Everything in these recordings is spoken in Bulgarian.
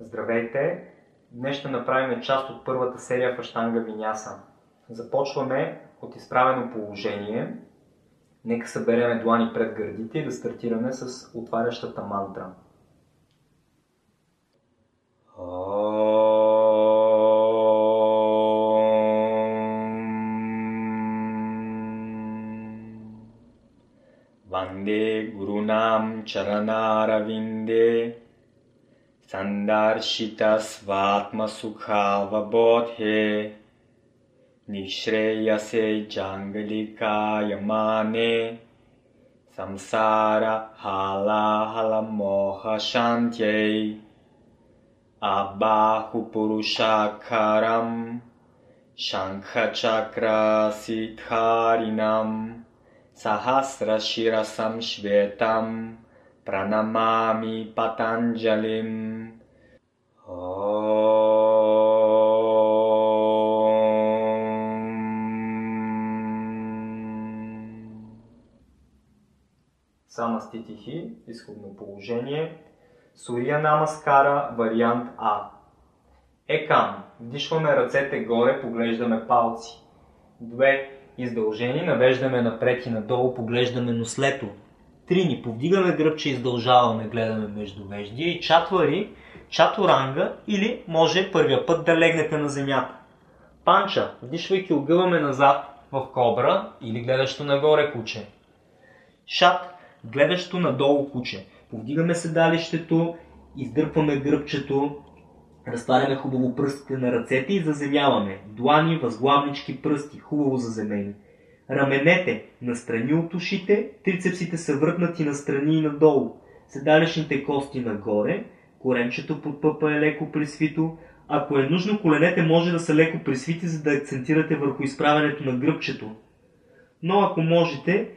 Здравейте! Днес ще направим част от първата серия в Аштанга Виняса. Започваме от изправено положение. Нека съберем длани пред гърдите и да стартираме с отварящата мантра. Ванде Гурунам Чаранаравинде सन्दर्शितस्वात्मसुखावबोधे निःश्रेयसे जाङ्गलिकायमाने संसारहालाहलमोहशान्त्यै अबाहुपुरुषाकारं शङ्खचक्रसिद्धारिणम् सहस्रशिरसं श्वेतं pranamami patanjalim. Самаститихи, изходно положение. Сурия Намаскара, вариант А. Екам. Вдишваме ръцете горе, поглеждаме палци. Две. Издължени, навеждаме напред и надолу, поглеждаме нослето. Три ни повдигаме гръбче, издължаваме, гледаме между веждия и чатвари, чатуранга или може първия път да легнете на земята. Панча, вдишвайки огъваме назад в кобра или гледащо нагоре куче. Шат, гледащо надолу куче. Повдигаме седалището, издърпваме гръбчето, Разтваряме хубаво пръстите на ръцете и заземяваме. Длани, възглавнички, пръсти, хубаво заземени. Раменете настрани от ушите, трицепсите са върнати настрани и надолу. Седалищните кости нагоре, коремчето под пъпа е леко присвито. Ако е нужно, коленете може да са леко присвити, за да акцентирате върху изправянето на гръбчето. Но ако можете,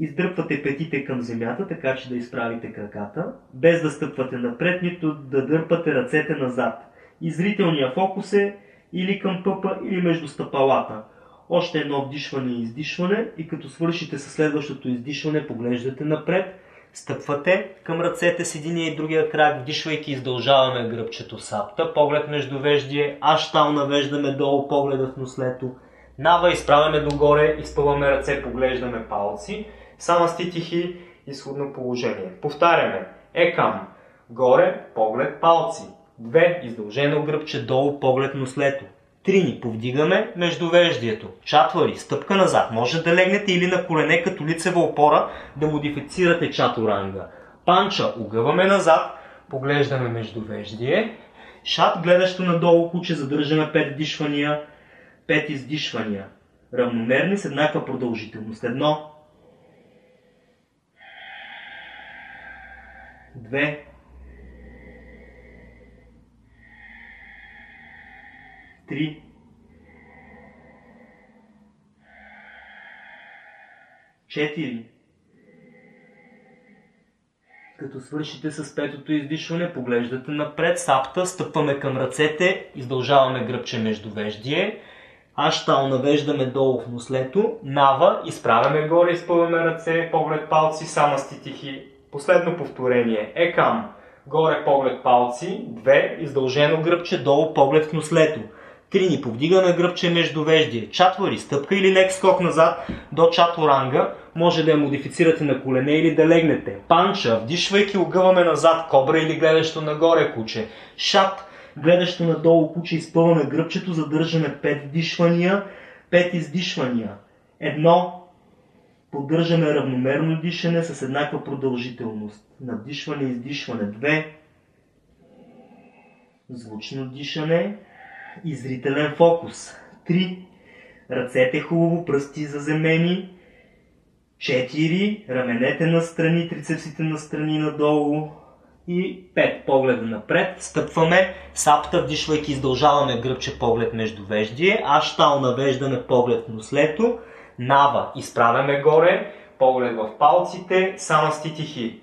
Издръпвате петите към земята, така че да изправите краката, без да стъпвате напред, нито да дърпате ръцете назад. И зрителния фокус е или към пъпа, или между стъпалата. Още едно вдишване и издишване и като свършите със следващото издишване, поглеждате напред, стъпвате към ръцете с единия и другия крак, вдишвайки издължаваме гръбчето сапта, поглед между веждие, аштал навеждаме долу, погледа в нослето, нава изправяме догоре, изпъваме ръце, поглеждаме палци, Сама ститихи, изходно положение. Повтаряме. Екам. Горе, поглед, палци. Две. Издължено гръбче, долу, поглед, нослето. Три ни повдигаме междувеждието. Чатвари, стъпка назад. Може да легнете или на колене като лицева опора да модифицирате чатуранга. Панча, огъваме назад, поглеждаме междувеждие. Шат, гледащо надолу куче, задържаме 5 дишвания, 5 издишвания. Равномерни с еднаква продължителност. Едно, две, три, четири. Като свършите с петото издишване, поглеждате напред, сапта, стъпваме към ръцете, издължаваме гръбче между веждие, аштал навеждаме долу в нослето, нава, изправяме горе, изпълваме ръце, поглед палци, сама ститихи, Последно повторение. Екам. Горе поглед палци. Две. Издължено гръбче. Долу поглед в нослето. Три. Ни повдигаме гръбче между веждие. Чатвари. Стъпка или лек скок назад до чатворанга. Може да я модифицирате на колене или да легнете. Панча. Вдишвайки огъваме назад. Кобра или гледащо нагоре куче. Шат. Гледащо надолу куче. Изпълваме гръбчето. Задържаме 5 вдишвания. 5 издишвания. Едно, Поддържаме равномерно дишане с еднаква продължителност. Надишване издишване 2. Звучно дишане и зрителен фокус. 3. Ръцете хубаво, пръсти заземени. 4. Раменете настрани, трицепсите настрани надолу. И 5. Погледа напред. Стъпваме. Сапта, вдишвайки, издължаваме гръбче поглед между веждие. Аштал навеждаме поглед в нослето. Нава. Изправяме горе, поглед в палците, сама ститихи.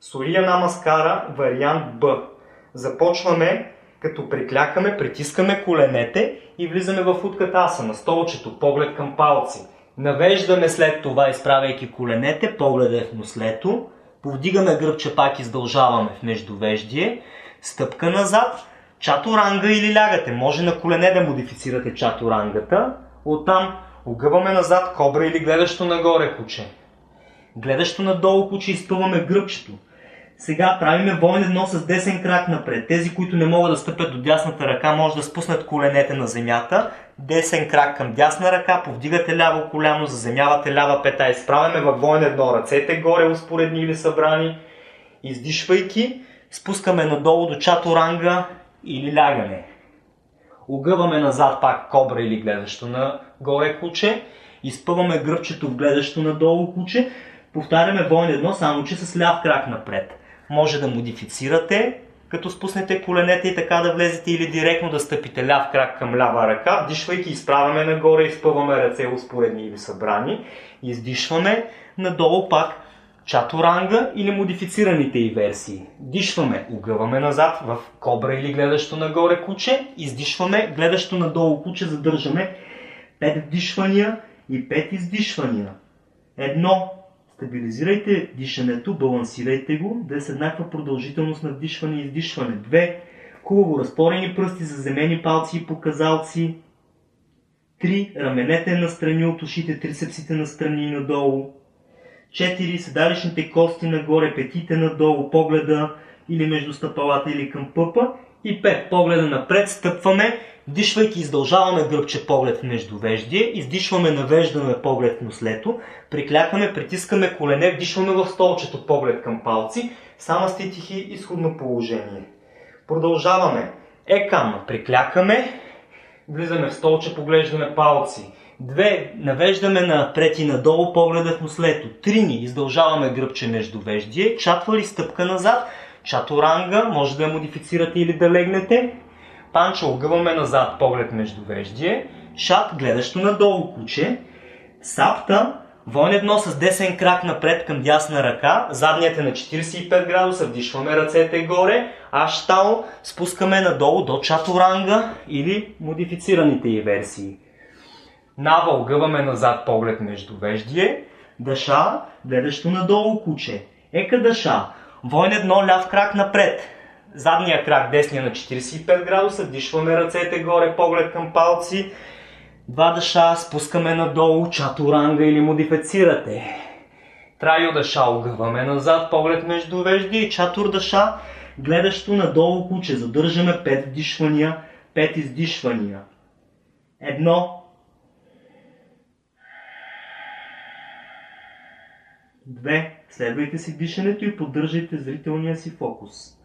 Сурия намаскара, вариант Б. Започваме като приклякаме, притискаме коленете и влизаме в утката на столчето, поглед към палци. Навеждаме след това, изправяйки коленете, погледа в нослето, повдигаме гръбче, пак издължаваме в междувеждие, Стъпка назад, чатуранга или лягате. Може на колене да модифицирате чатурангата. Оттам огъваме назад, кобра или гледащо нагоре куче. Гледащо надолу куче изпъваме гръбчето. Сега правиме войн едно с десен крак напред. Тези, които не могат да стъпят до дясната ръка, може да спуснат коленете на земята. Десен крак към дясна ръка, повдигате ляво коляно, заземявате лява пета. Изправяме във войн едно. Ръцете горе, успоредни или събрани. Издишвайки, спускаме надолу до чатуранга или лягане. Огъваме назад пак кобра или гледащо на горе куче. Изпъваме гръбчето в гледащо надолу куче. Повтаряме войн едно, само че с ляв крак напред може да модифицирате, като спуснете коленете и така да влезете или директно да стъпите ляв крак към лява ръка, вдишвайки изправяме нагоре, изпъваме ръце успоредни или събрани, издишваме надолу пак чатуранга или модифицираните и версии. Дишваме, огъваме назад в кобра или гледащо нагоре куче, издишваме, гледащо надолу куче, задържаме 5 вдишвания и 5 издишвания. Едно, Стабилизирайте дишането, балансирайте го, да е с еднаква продължителност на вдишване и издишване. Две, хубаво разпорени пръсти, заземени палци и показалци. Три, раменете настрани от ушите, трицепсите настрани и надолу. Четири, седалищните кости нагоре, петите надолу, погледа или между стъпалата или към пъпа. И пет, погледа напред, стъпваме Дишвайки издължаваме гръбче поглед в междувеждие, издишваме, навеждаме поглед в нослето, приклякваме, притискаме колене, вдишваме в столчето поглед към палци, сама ститихи изходно положение. Продължаваме. Екам, приклякаме, влизаме в столче, поглеждаме палци. Две, навеждаме напред и надолу погледа в нослето. Три ни, издължаваме гръбче междувеждие, чатвали стъпка назад, чатуранга, може да я модифицирате или да легнете, Панчо огъваме назад поглед между веждие, шат гледащо надолу куче, сапта, войн едно с десен крак напред към дясна ръка, задният е на 45 градуса, вдишваме ръцете горе, аштао спускаме надолу до чатуранга или модифицираните и версии. Нава огъваме назад поглед между веждие, дъша, гледащо надолу куче. Ека дъша, войн едно ляв крак напред, задния крак, десния на 45 градуса, дишваме ръцете горе, поглед към палци, два дъша, спускаме надолу, чатуранга или модифицирате. Трайо дъша огъваме назад, поглед между вежди и чатур дъша, гледащо надолу куче. Задържаме 5 вдишвания, 5 издишвания. Едно. Две. Следвайте си дишането и поддържайте зрителния си фокус.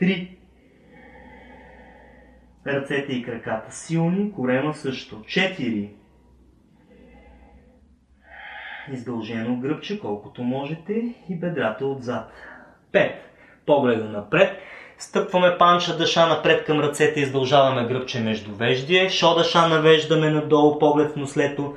3. Ръцете и краката силни, корема също. 4. Издължено гръбче, колкото можете и бедрата отзад. 5. Погледа напред. Стъпваме панча дъша напред към ръцете, издължаваме гръбче между веждие. Шо дъша навеждаме надолу, поглед в нослето.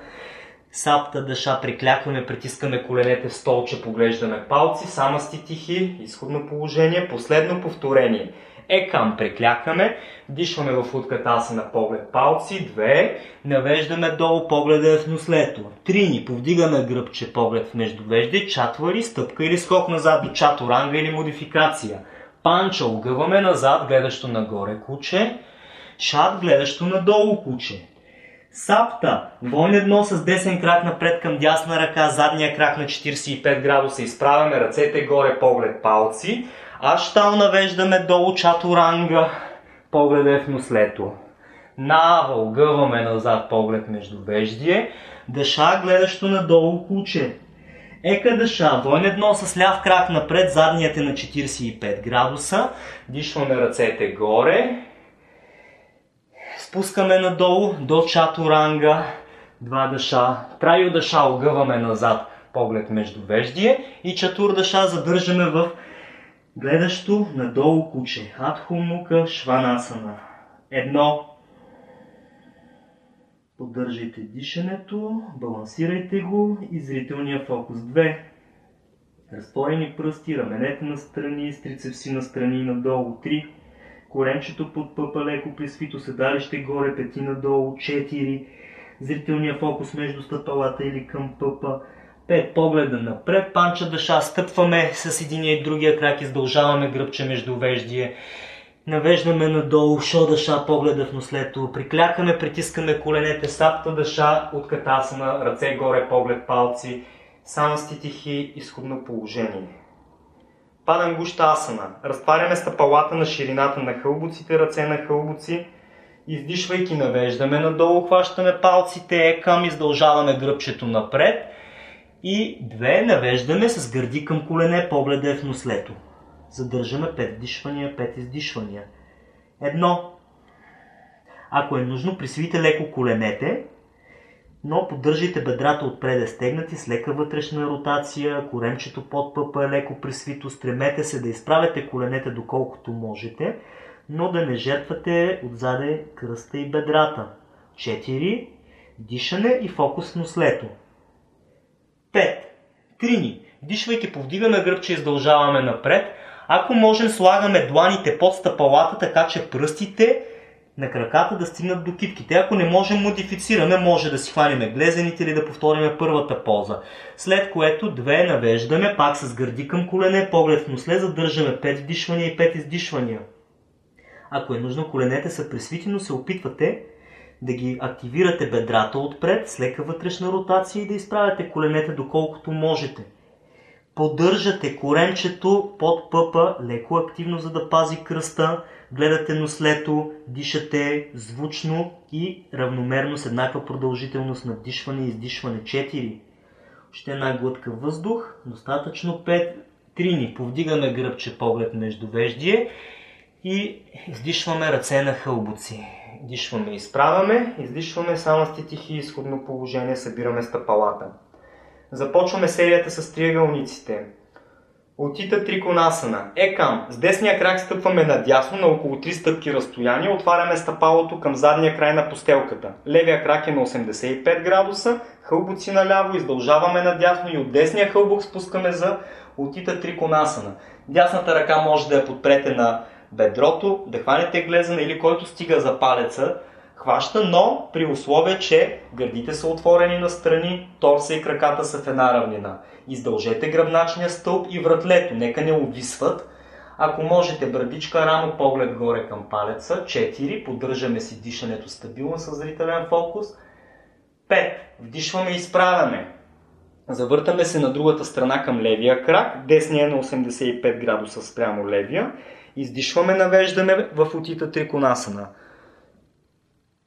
Сапта дъша приклякваме, притискаме коленете в столче, поглеждаме палци, сама сти тихи, изходно положение, последно повторение. Екам приклякаме, дишваме в утката аса на поглед палци, две, навеждаме долу погледа в нослето. Три ни повдигаме гръбче поглед в междувежде, чатвари, стъпка или скок назад до чатуранга или модификация. Панча огъваме назад, гледащо нагоре куче, шат гледащо надолу куче. Сапта. Войн едно с десен крак напред към дясна ръка, задния крак на 45 градуса. Изправяме ръцете горе, поглед палци. Аштал навеждаме долу чатуранга. Погледа е в нослето. Нава огъваме назад поглед между веждие. Дъша гледащо надолу куче. Ека дъша, войн едно с ляв крак напред, задният е на 45 градуса. Дишваме ръцете горе, спускаме надолу до чатуранга, два дъша, трайо дъша огъваме назад, поглед между веждие и чатур дъша задържаме в гледащо надолу куче. Адхумука шванасана. Едно. Поддържайте дишането, балансирайте го и зрителния фокус. Две. Разпорени пръсти, раменете на страни, стрицепси на страни и надолу. Три коремчето под пъпа леко присвито, седалище горе, пети надолу, 4, зрителния фокус между стъпалата или към пъпа, 5 погледа напред, панча дъша, стъпваме с единия и другия крак, издължаваме гръбче между веждие, Навеждаме надолу, шо дъша, погледа в нослето. Приклякаме, притискаме коленете, сапта дъша от катасана, ръце горе, поглед, палци. Само ститихи, изходно положение. Падам гуща асана. Разтваряме стъпалата на ширината на хълбуците, ръце на хълбуци. Издишвайки навеждаме надолу, хващаме палците към, издължаваме гръбчето напред. И две, навеждаме с гърди към колене, погледа е в нослето. Задържаме 5 дишвания, 5 издишвания. Едно. Ако е нужно, присвите леко коленете, но поддържайте бедрата отпред стегнати с лека вътрешна ротация, коремчето под пъпа е леко присвито, стремете се да изправяте коленете доколкото можете, но да не жертвате отзаде кръста и бедрата. 4. Дишане и фокус в нослето. 5. Трини. Дишвайки повдигаме гръбче издължаваме напред. Ако можем, слагаме дланите под стъпалата, така че пръстите на краката да стигнат до китките. Ако не можем, модифицираме, може да си хванем глезените или да повторим първата поза. След което две навеждаме, пак с гърди към колене, поглед в носле, задържаме 5 вдишвания и 5 издишвания. Ако е нужно, коленете са пресвити, но се опитвате да ги активирате бедрата отпред с лека вътрешна ротация и да изправяте коленете доколкото можете – Поддържате коремчето под пъпа леко активно, за да пази кръста. Гледате нослето, дишате звучно и равномерно с еднаква продължителност на вдишване и издишване. 4. Още една глътка въздух. Достатъчно 5. Трини. Повдигаме гръбче поглед между веждие и издишваме ръце на хълбуци. Дишваме, изправяме, издишваме само с тихи изходно положение, събираме стъпалата. Започваме серията с триъгълниците. Отита триконасана. Екам. С десния крак стъпваме надясно на около 3 стъпки разстояние. Отваряме стъпалото към задния край на постелката. Левия крак е на 85 градуса. Хълбуци наляво. Издължаваме надясно и от десния хълбук спускаме за отита триконасана. Дясната ръка може да я подпрете на бедрото, да хванете глезана или който стига за палеца, хваща, но при условие, че гърдите са отворени на страни, торса и краката са в една равнина. Издължете гръбначния стълб и вратлето, нека не увисват. Ако можете, брадичка рамо, поглед горе към палеца. 4. Поддържаме си дишането стабилно с зрителен фокус. 5. Вдишваме и изправяме. Завъртаме се на другата страна към левия крак. Десния е на 85 градуса спрямо левия. Издишваме, навеждаме в отита триконасана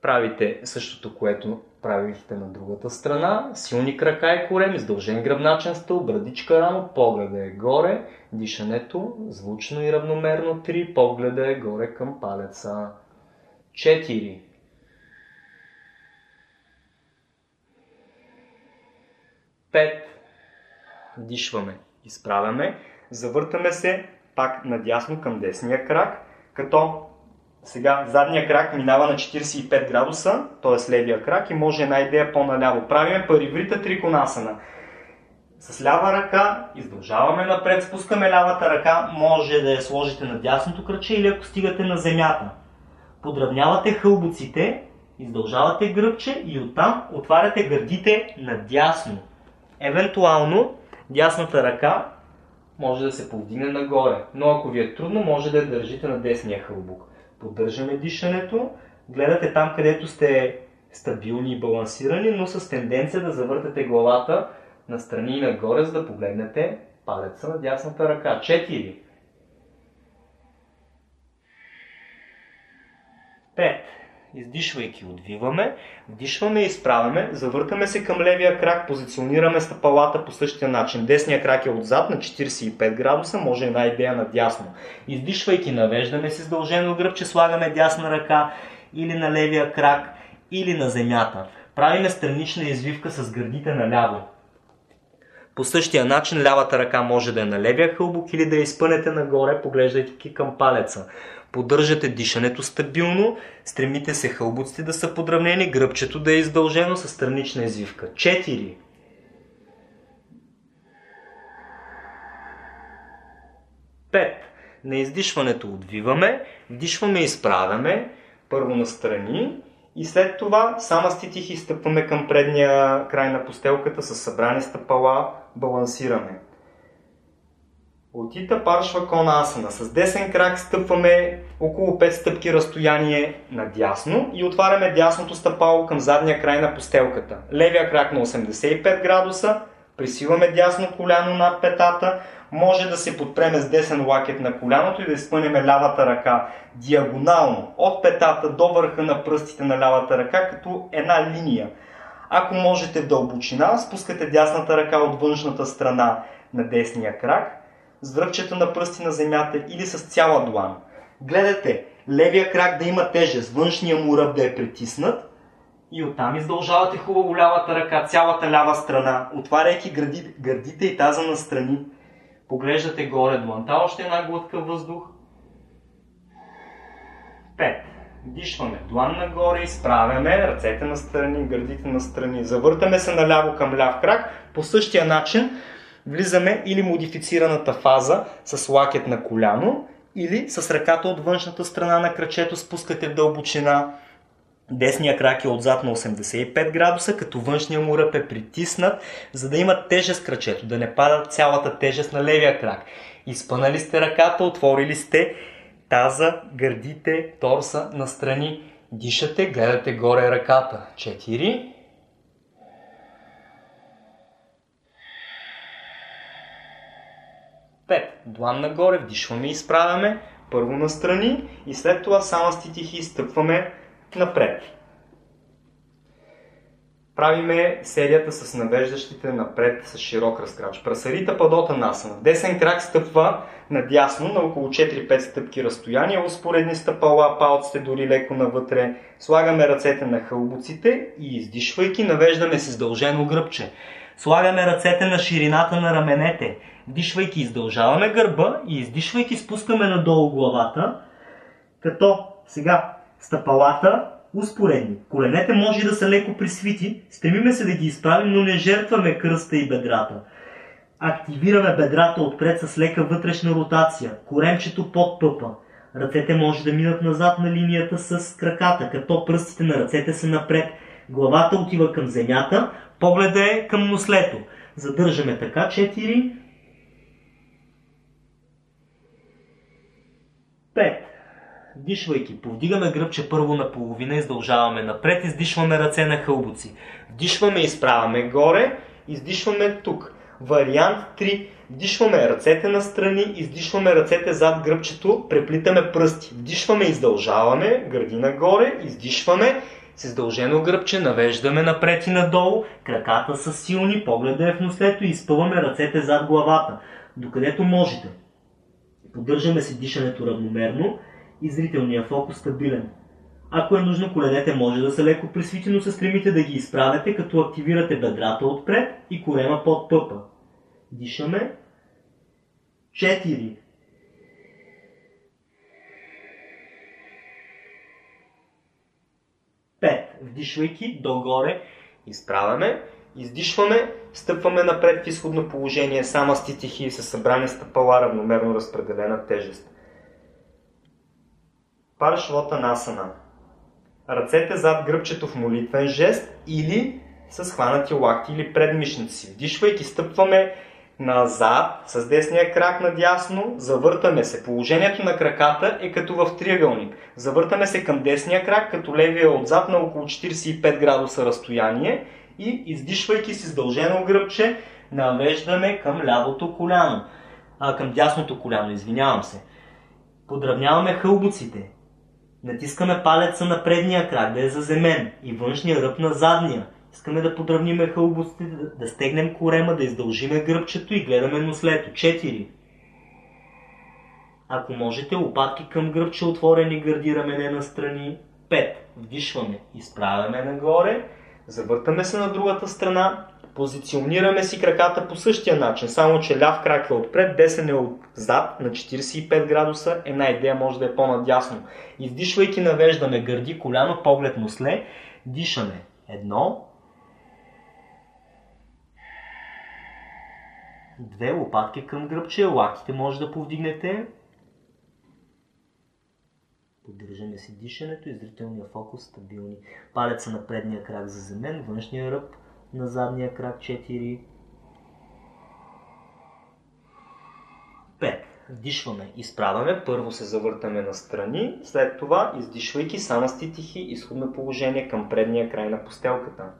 правите същото, което правихте на другата страна. Силни крака и корем, издължен гръбначен стъл, брадичка рамо, погледа е горе, дишането звучно и равномерно. 3. Погледа е горе към палеца. 4. Пет. Дишваме. Изправяме. Завъртаме се пак надясно към десния крак, като сега задния крак минава на 45 градуса, т.е. левия крак и може една идея по-наляво. Правиме париврита триконасана. С лява ръка издължаваме напред, спускаме лявата ръка, може да я сложите на дясното кръче или ако стигате на земята. Подравнявате хълбуците, издължавате гръбче и оттам отваряте гърдите надясно. Евентуално дясната ръка може да се повдигне нагоре, но ако ви е трудно, може да я държите на десния хълбук поддържаме дишането, гледате там, където сте стабилни и балансирани, но с тенденция да завъртате главата настрани и нагоре, за да погледнете палеца на дясната ръка. 4. 5. Издишвайки отвиваме, вдишваме и изправяме, завъртаме се към левия крак, позиционираме стъпалата по същия начин. Десния крак е отзад на 45 градуса, може една идея на дясно. Издишвайки навеждаме се издължено гръбче, слагаме дясна ръка или на левия крак, или на земята. Правиме странична извивка с гърдите наляво. По същия начин лявата ръка може да е на левия хълбук или да я изпънете нагоре, поглеждайки към палеца. Поддържате дишането стабилно, стремите се хълбуците да са подравнени, гръбчето да е издължено с странична извивка. 4. Пет. На издишването отвиваме, вдишваме и изправяме, първо на страни и след това сама ститих и стъпваме към предния край на постелката с събрани стъпала, балансираме. Отита паршва кона асана. С десен крак стъпваме около 5 стъпки разстояние надясно и отваряме дясното стъпало към задния край на постелката. Левия крак на 85 градуса, присиваме дясно коляно над петата, може да се подпреме с десен лакет на коляното и да изпънеме лявата ръка диагонално от петата до върха на пръстите на лявата ръка като една линия. Ако можете в дълбочина, спускате дясната ръка от външната страна на десния крак с връхчета на пръсти на земята или с цяла длан. Гледате левия крак да има тежест, външния му ръб да е притиснат и оттам издължавате хубаво лявата ръка, цялата лява страна, отваряйки гърди, гърдите и таза на страни. Поглеждате горе дланта, още една глътка въздух. Пет. Дишваме длан нагоре, изправяме ръцете на страни, гърдите на страни. Завъртаме се наляво към ляв крак. По същия начин влизаме или модифицираната фаза с лакет на коляно, или с ръката от външната страна на крачето спускате в дълбочина. Десния крак е отзад на 85 градуса, като външния му ръб е притиснат, за да има тежест крачето, да не пада цялата тежест на левия крак. Изпънали сте ръката, отворили сте таза, гърдите, торса настрани. Дишате, гледате горе ръката. 4. Пет. Длан нагоре, вдишваме и изправяме. Първо настрани и след това само ститихи и стъпваме напред. Правиме серията с навеждащите напред с широк разкрач. Прасарита падота насана. Десен крак стъпва надясно на около 4-5 стъпки разстояние. Успоредни стъпала, палците дори леко навътре. Слагаме ръцете на хълбоците и издишвайки навеждаме се издължено гръбче. Слагаме ръцете на ширината на раменете. Дишвайки издължаваме гърба и издишвайки спускаме надолу главата. Като сега стъпалата успоредни. Коленете може да са леко присвити, стремиме се да ги изправим, но не жертваме кръста и бедрата. Активираме бедрата отпред с лека вътрешна ротация, коремчето под пъпа. Ръцете може да минат назад на линията с краката, като пръстите на ръцете са напред. Главата отива към земята, погледа е към нослето. Задържаме така 4, 5. Дишвайки, повдигаме гръбче първо на половина, издължаваме напред, издишваме ръце на хълбоци. Вдишваме изправяме горе, издишваме тук. Вариант 3. Вдишваме ръцете на страни, издишваме ръцете зад гръбчето, преплитаме пръсти. Вдишваме, издължаваме, гърди нагоре, издишваме, с издължено гръбче навеждаме напред и надолу, краката са силни, погледа е в нослето и изпъваме ръцете зад главата, докъдето можете. Поддържаме си дишането равномерно и зрителния фокус стабилен. Ако е нужно, коленете може да са леко присвити, но се стремите да ги изправяте, като активирате бедрата отпред и корема под пъпа. Дишаме. 4. Пет. Вдишвайки догоре, изправяме, издишваме, стъпваме напред в изходно положение, сама ститихи с събрани стъпала, равномерно разпределена тежест. Парашвота насана. Ръцете зад гръбчето в молитвен жест или с хванати лакти или предмишници. Вдишвайки стъпваме назад с десния крак надясно, завъртаме се. Положението на краката е като в триъгълник. Завъртаме се към десния крак, като левия отзад на около 45 градуса разстояние и издишвайки с издължено гръбче, навеждаме към лявото коляно. А, към дясното коляно, извинявам се. Подравняваме хълбоците. Натискаме палеца на предния крак да е заземен и външния ръб на задния. Искаме да подравниме хълбоците, да, стегнем корема, да издължиме гръбчето и гледаме нослето. 4. Ако можете, лопатки към гръбче, отворени гърди, рамене на страни. 5. Вдишваме, изправяме нагоре, завъртаме се на другата страна, позиционираме си краката по същия начин, само че ляв крак е отпред, десен е отзад на 45 градуса, една идея може да е по-надясно. Издишвайки навеждаме гърди, коляно, поглед, носле, дишаме. Едно, две лопатки към гръбче, лактите може да повдигнете. Поддържаме си дишането и зрителния фокус стабилни. Палеца на предния крак заземен, външния ръб на задния крак 4. 5. Вдишваме, изправяме, първо се завъртаме на страни, след това, издишвайки самасти тихи, изходно положение към предния край на постелката.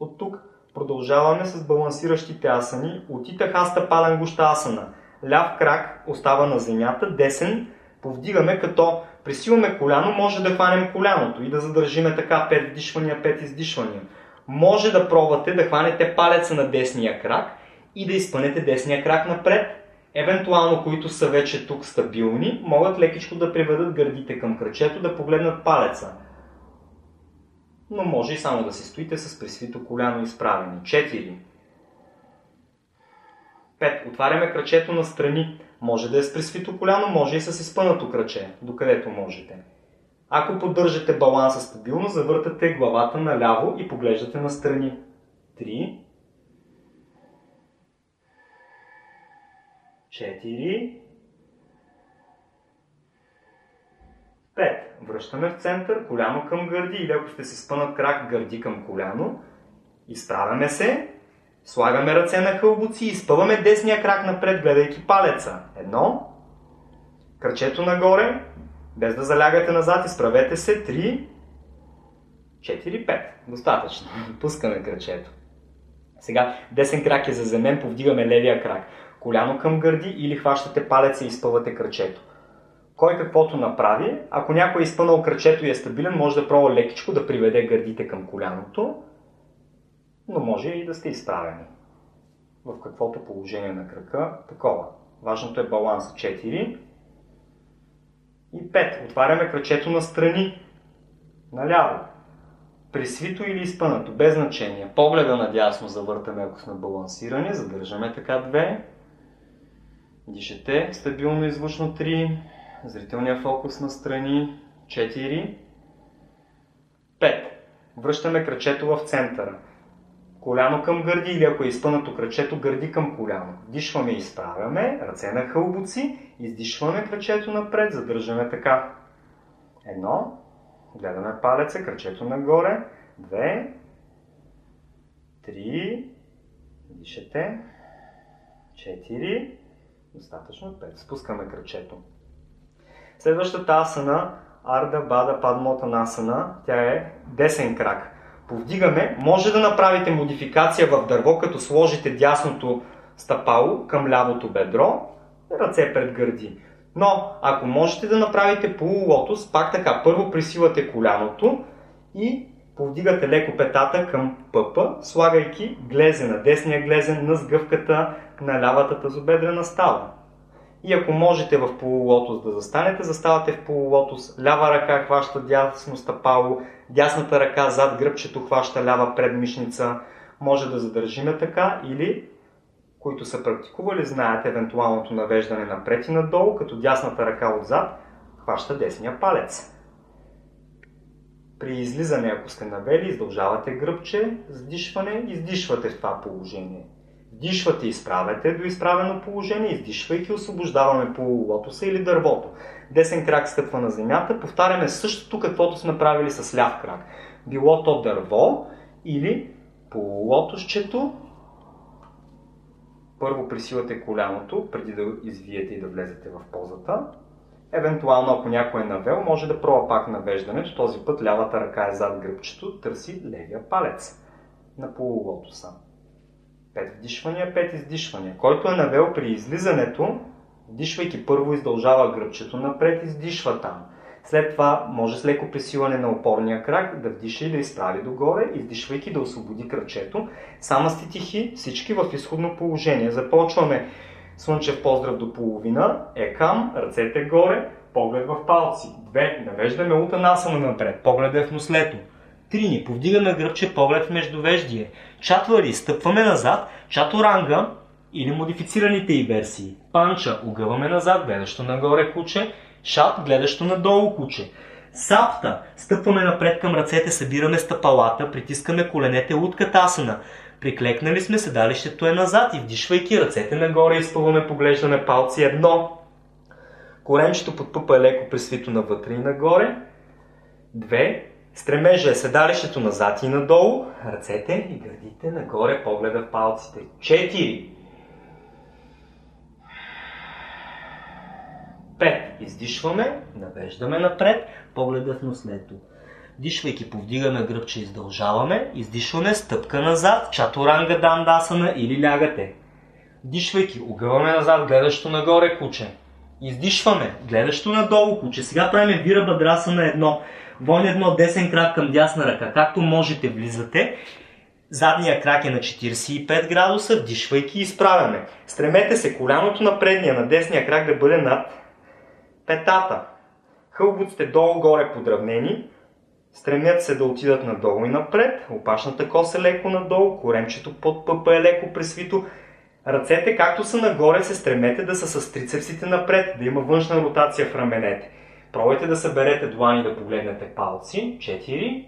От тук продължаваме с балансиращите асани. Отита хаста падан гуща асана. Ляв крак остава на земята, десен повдигаме, като пресилваме коляно, може да хванем коляното и да задържиме така 5 вдишвания, 5 издишвания. Може да пробвате да хванете палеца на десния крак и да изпънете десния крак напред. Евентуално, които са вече тук стабилни, могат лекичко да приведат гърдите към кръчето, да погледнат палеца. Но може и само да си стоите с пресвито коляно изправени. 4. 5. Отваряме кръчето на страни. Може да е с пресвито коляно, може и с изпънато кръче, докъдето можете. Ако поддържате баланса стабилно, завъртате главата наляво и поглеждате на страни. 3. 4. 5. Връщаме в център, коляно към гърди или ако сте си спънат крак, гърди към коляно. Изправяме се, слагаме ръце на хълбоци и изпъваме десния крак напред, гледайки палеца. Едно. Кръчето нагоре, без да залягате назад, изправете се. 3, 4, 5. Достатъчно. Пускаме кръчето. Сега десен крак е заземен, повдигаме левия крак. Коляно към гърди или хващате палеца и изпъвате кръчето. Кой каквото направи, ако някой е изпънал кръчето и е стабилен, може да пробва лекичко да приведе гърдите към коляното, но може и да сте изправени. В каквото положение на крака, такова. Важното е баланс 4. И 5. Отваряме кръчето на страни. Наляво. Пресвито или изпънато, без значение. Погледа надясно завъртаме, ако сме балансирани. Задържаме така 2. Дишете стабилно и звучно 3. Зрителния фокус на страни 4. 5. Връщаме кръчето в центъра. Коляно към гърди или ако е изпънато кръчето, гърди към коляно. Дишваме и изправяме, ръце на хълбоци, издишваме кръчето напред, задържаме така. Едно, гледаме палеца, кръчето нагоре. Две, три, дишате. Четири, достатъчно, пет. Спускаме кръчето. Следващата асана, Арда Бада Падмота Насана, тя е десен крак повдигаме, може да направите модификация в дърво, като сложите дясното стъпало към лявото бедро, ръце пред гърди. Но ако можете да направите полулотос, пак така, първо присилате коляното и повдигате леко петата към пъпа, слагайки глезена, десния глезен на сгъвката на лявата тазобедрена става. И ако можете в полулотос да застанете, заставате в полулотос, лява ръка хваща дясно стъпало, дясната ръка зад гръбчето хваща лява предмишница. Може да задържиме така или, които са практикували, знаят евентуалното навеждане напред и надолу, като дясната ръка отзад хваща десния палец. При излизане, ако сте навели, издължавате гръбче, сдишване, издишвате в това положение. Вдишвате и изправяте до изправено положение, издишвайки освобождаваме по лотоса или дървото. Десен крак стъпва на земята, повтаряме същото, каквото сме правили с ляв крак. Било то дърво или полулотосчето. Първо присилате коляното, преди да извиете и да влезете в позата. Евентуално, ако някой е навел, може да пробва пак навеждането. Този път лявата ръка е зад гръбчето, търси левия палец на полулотоса. Пет вдишвания, пет издишвания. Който е навел при излизането, вдишвайки първо издължава гръбчето напред, издишва там. След това може с леко пресилане на опорния крак да вдиша и да изправи догоре, издишвайки да освободи кръчето. Само сте тихи, всички в изходно положение. Започваме слънчев поздрав до половина, екам, ръцете горе, поглед в палци. Две, навеждаме утанасана напред, поглед е в нослето. Три, ни повдигаме гръбче, поглед в междувеждие. Чатвари, стъпваме назад, чатуранга или модифицираните и версии. Панча, огъваме назад, гледащо нагоре куче, шат, гледащо надолу куче. Сапта, стъпваме напред към ръцете, събираме стъпалата, притискаме коленете от катасана. Приклекнали сме, седалището е назад и вдишвайки ръцете нагоре, изпълваме, поглеждаме палци едно. Коремчето под пъпа е леко пресвито навътре и нагоре. Две. Стремежа е седалището назад и надолу, ръцете и гърдите нагоре, погледа в палците. Четири. издишваме, навеждаме напред, погледа в нослето. Дишвайки, повдигаме гръбче, издължаваме, издишваме, стъпка назад, чатуранга дандасана или лягате. Дишвайки, огъваме назад, гледащо нагоре куче. Издишваме, гледащо надолу куче. Сега правим вира бадраса на едно. Войн едно, десен крак към дясна ръка. Както можете, влизате. Задния крак е на 45 градуса, вдишвайки и изправяме. Стремете се коляното на предния, на десния крак да бъде над петата. Хълбуците долу-горе подравнени, стремят се да отидат надолу и напред, опашната коса е леко надолу, коремчето под пъпа е леко пресвито, Ръцете, както са нагоре, се стремете да са с трицепсите напред, да има външна ротация в раменете. Пробвайте да съберете длани да погледнете палци. 4.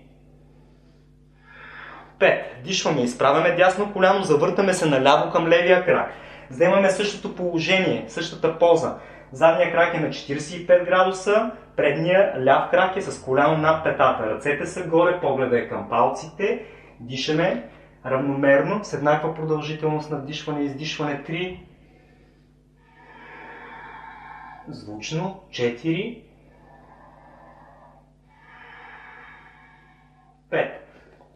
5. Дишваме, изправяме дясно коляно, завъртаме се наляво към левия крак. Вземаме същото положение, същата поза. Задния крак е на 45 градуса, предния ляв крак е с коляно над петата. Ръцете са горе, погледа е към палците. Дишаме равномерно, с еднаква продължителност на вдишване и издишване. 3. Звучно. 4. 5.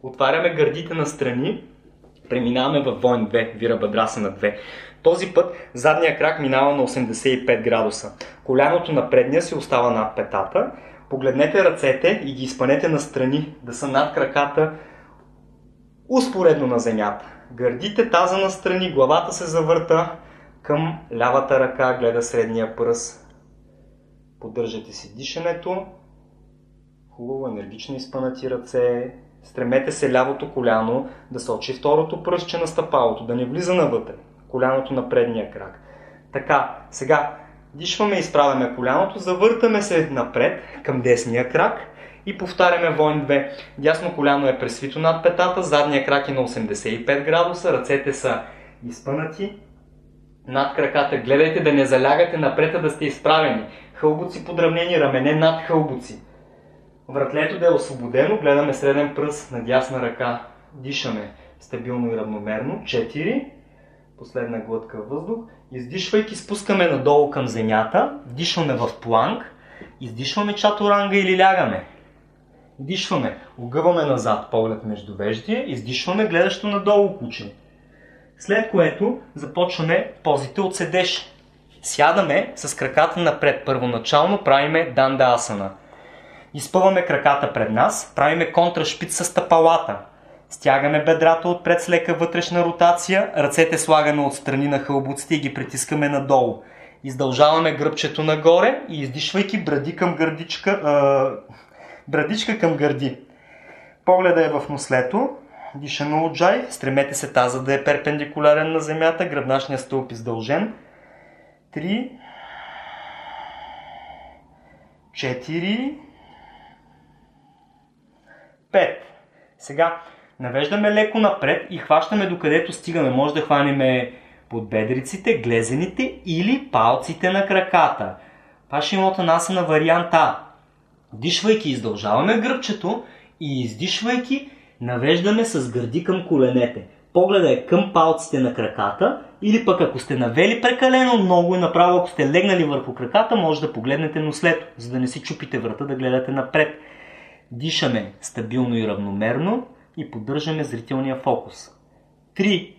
Отваряме гърдите на страни. Преминаваме в войн 2, вира бадраса на 2. Този път задния крак минава на 85 градуса. Коляното на предния си остава над петата. Погледнете ръцете и ги изпънете на страни, да са над краката, успоредно на земята. Гърдите таза на страни, главата се завърта към лявата ръка, гледа средния пръст. Поддържате си дишането. Хубаво, енергично изпънати ръце. Стремете се лявото коляно да сочи второто пръстче на стъпалото, да не влиза навътре. Коляното на предния крак. Така, сега дишваме изправяме коляното, завъртаме се напред към десния крак и повтаряме войн 2. Дясно коляно е пресвито над петата, задния крак е на 85 градуса, ръцете са изпънати над краката. Гледайте да не залягате напред, а да сте изправени. Хълбуци подравнени, рамене над хълбуци. Вратлето да е освободено, гледаме среден пръст на дясна ръка. Дишаме стабилно и равномерно. 4. Последна глътка въздух. Издишвайки, спускаме надолу към земята. Дишваме в планк. Издишваме чатуранга или лягаме. Дишваме, огъваме назад поглед между веждия, издишваме гледащо надолу куче. След което започваме позите от седеш. Сядаме с краката напред. Първоначално правиме данда асана. Изпъваме краката пред нас, правиме контрашпит с стъпалата. Стягаме бедрата отпред с лека вътрешна ротация, ръцете слагаме от страни на хълбуците и ги притискаме надолу. Издължаваме гръбчето нагоре и издишвайки бради към гърдичка, е, брадичка към гърди. Погледа е в нослето, дишаме от джай, стремете се таза да е перпендикулярен на земята, гръбначният стълб издължен. 3, 4, 5. Сега навеждаме леко напред и хващаме докъдето стигаме. Може да хванеме под бедриците, глезените или палците на краката. Пашимота наса на вариант А. Дишвайки издължаваме гръбчето и издишвайки навеждаме с гърди към коленете. Погледа е към палците на краката или пък ако сте навели прекалено много и направо ако сте легнали върху краката, може да погледнете нослето, за да не си чупите врата да гледате напред. Дишаме стабилно и равномерно и поддържаме зрителния фокус. Три,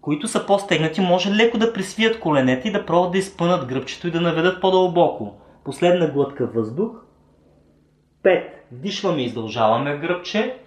които са по-стегнати, може леко да присвият коленете и да пробват да изпънат гръбчето и да наведат по-дълбоко. Последна глътка въздух – 5. Вдишваме и издължаваме гръбче.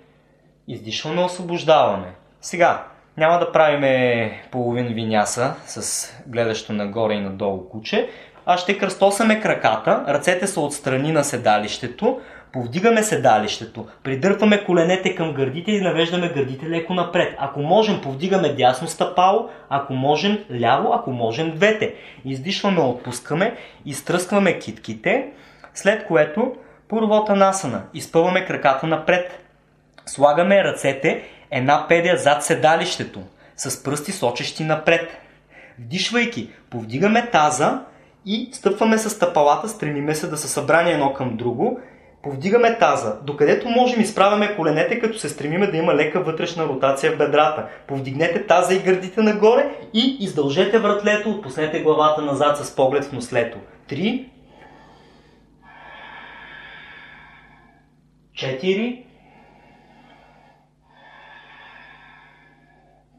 Издишваме, освобождаваме. Сега, няма да правиме половин виняса с гледащо нагоре и надолу куче. А ще кръстосаме краката, ръцете са отстрани на седалището, повдигаме седалището, придърпваме коленете към гърдите и навеждаме гърдите леко напред. Ако можем, повдигаме дясно стъпало, ако можем ляво, ако можем двете. Издишваме, отпускаме, изтръскваме китките, след което Пурвота насана. Изпъваме краката напред. Слагаме ръцете една педия зад седалището, с пръсти сочещи напред. Вдишвайки, повдигаме таза и стъпваме с стъпалата, стремиме се да са събрани едно към друго. Повдигаме таза, докъдето можем изправяме коленете, като се стремиме да има лека вътрешна ротация в бедрата. Повдигнете таза и гърдите нагоре и издължете вратлето, отпуснете главата назад с поглед в нослето. 3, 4,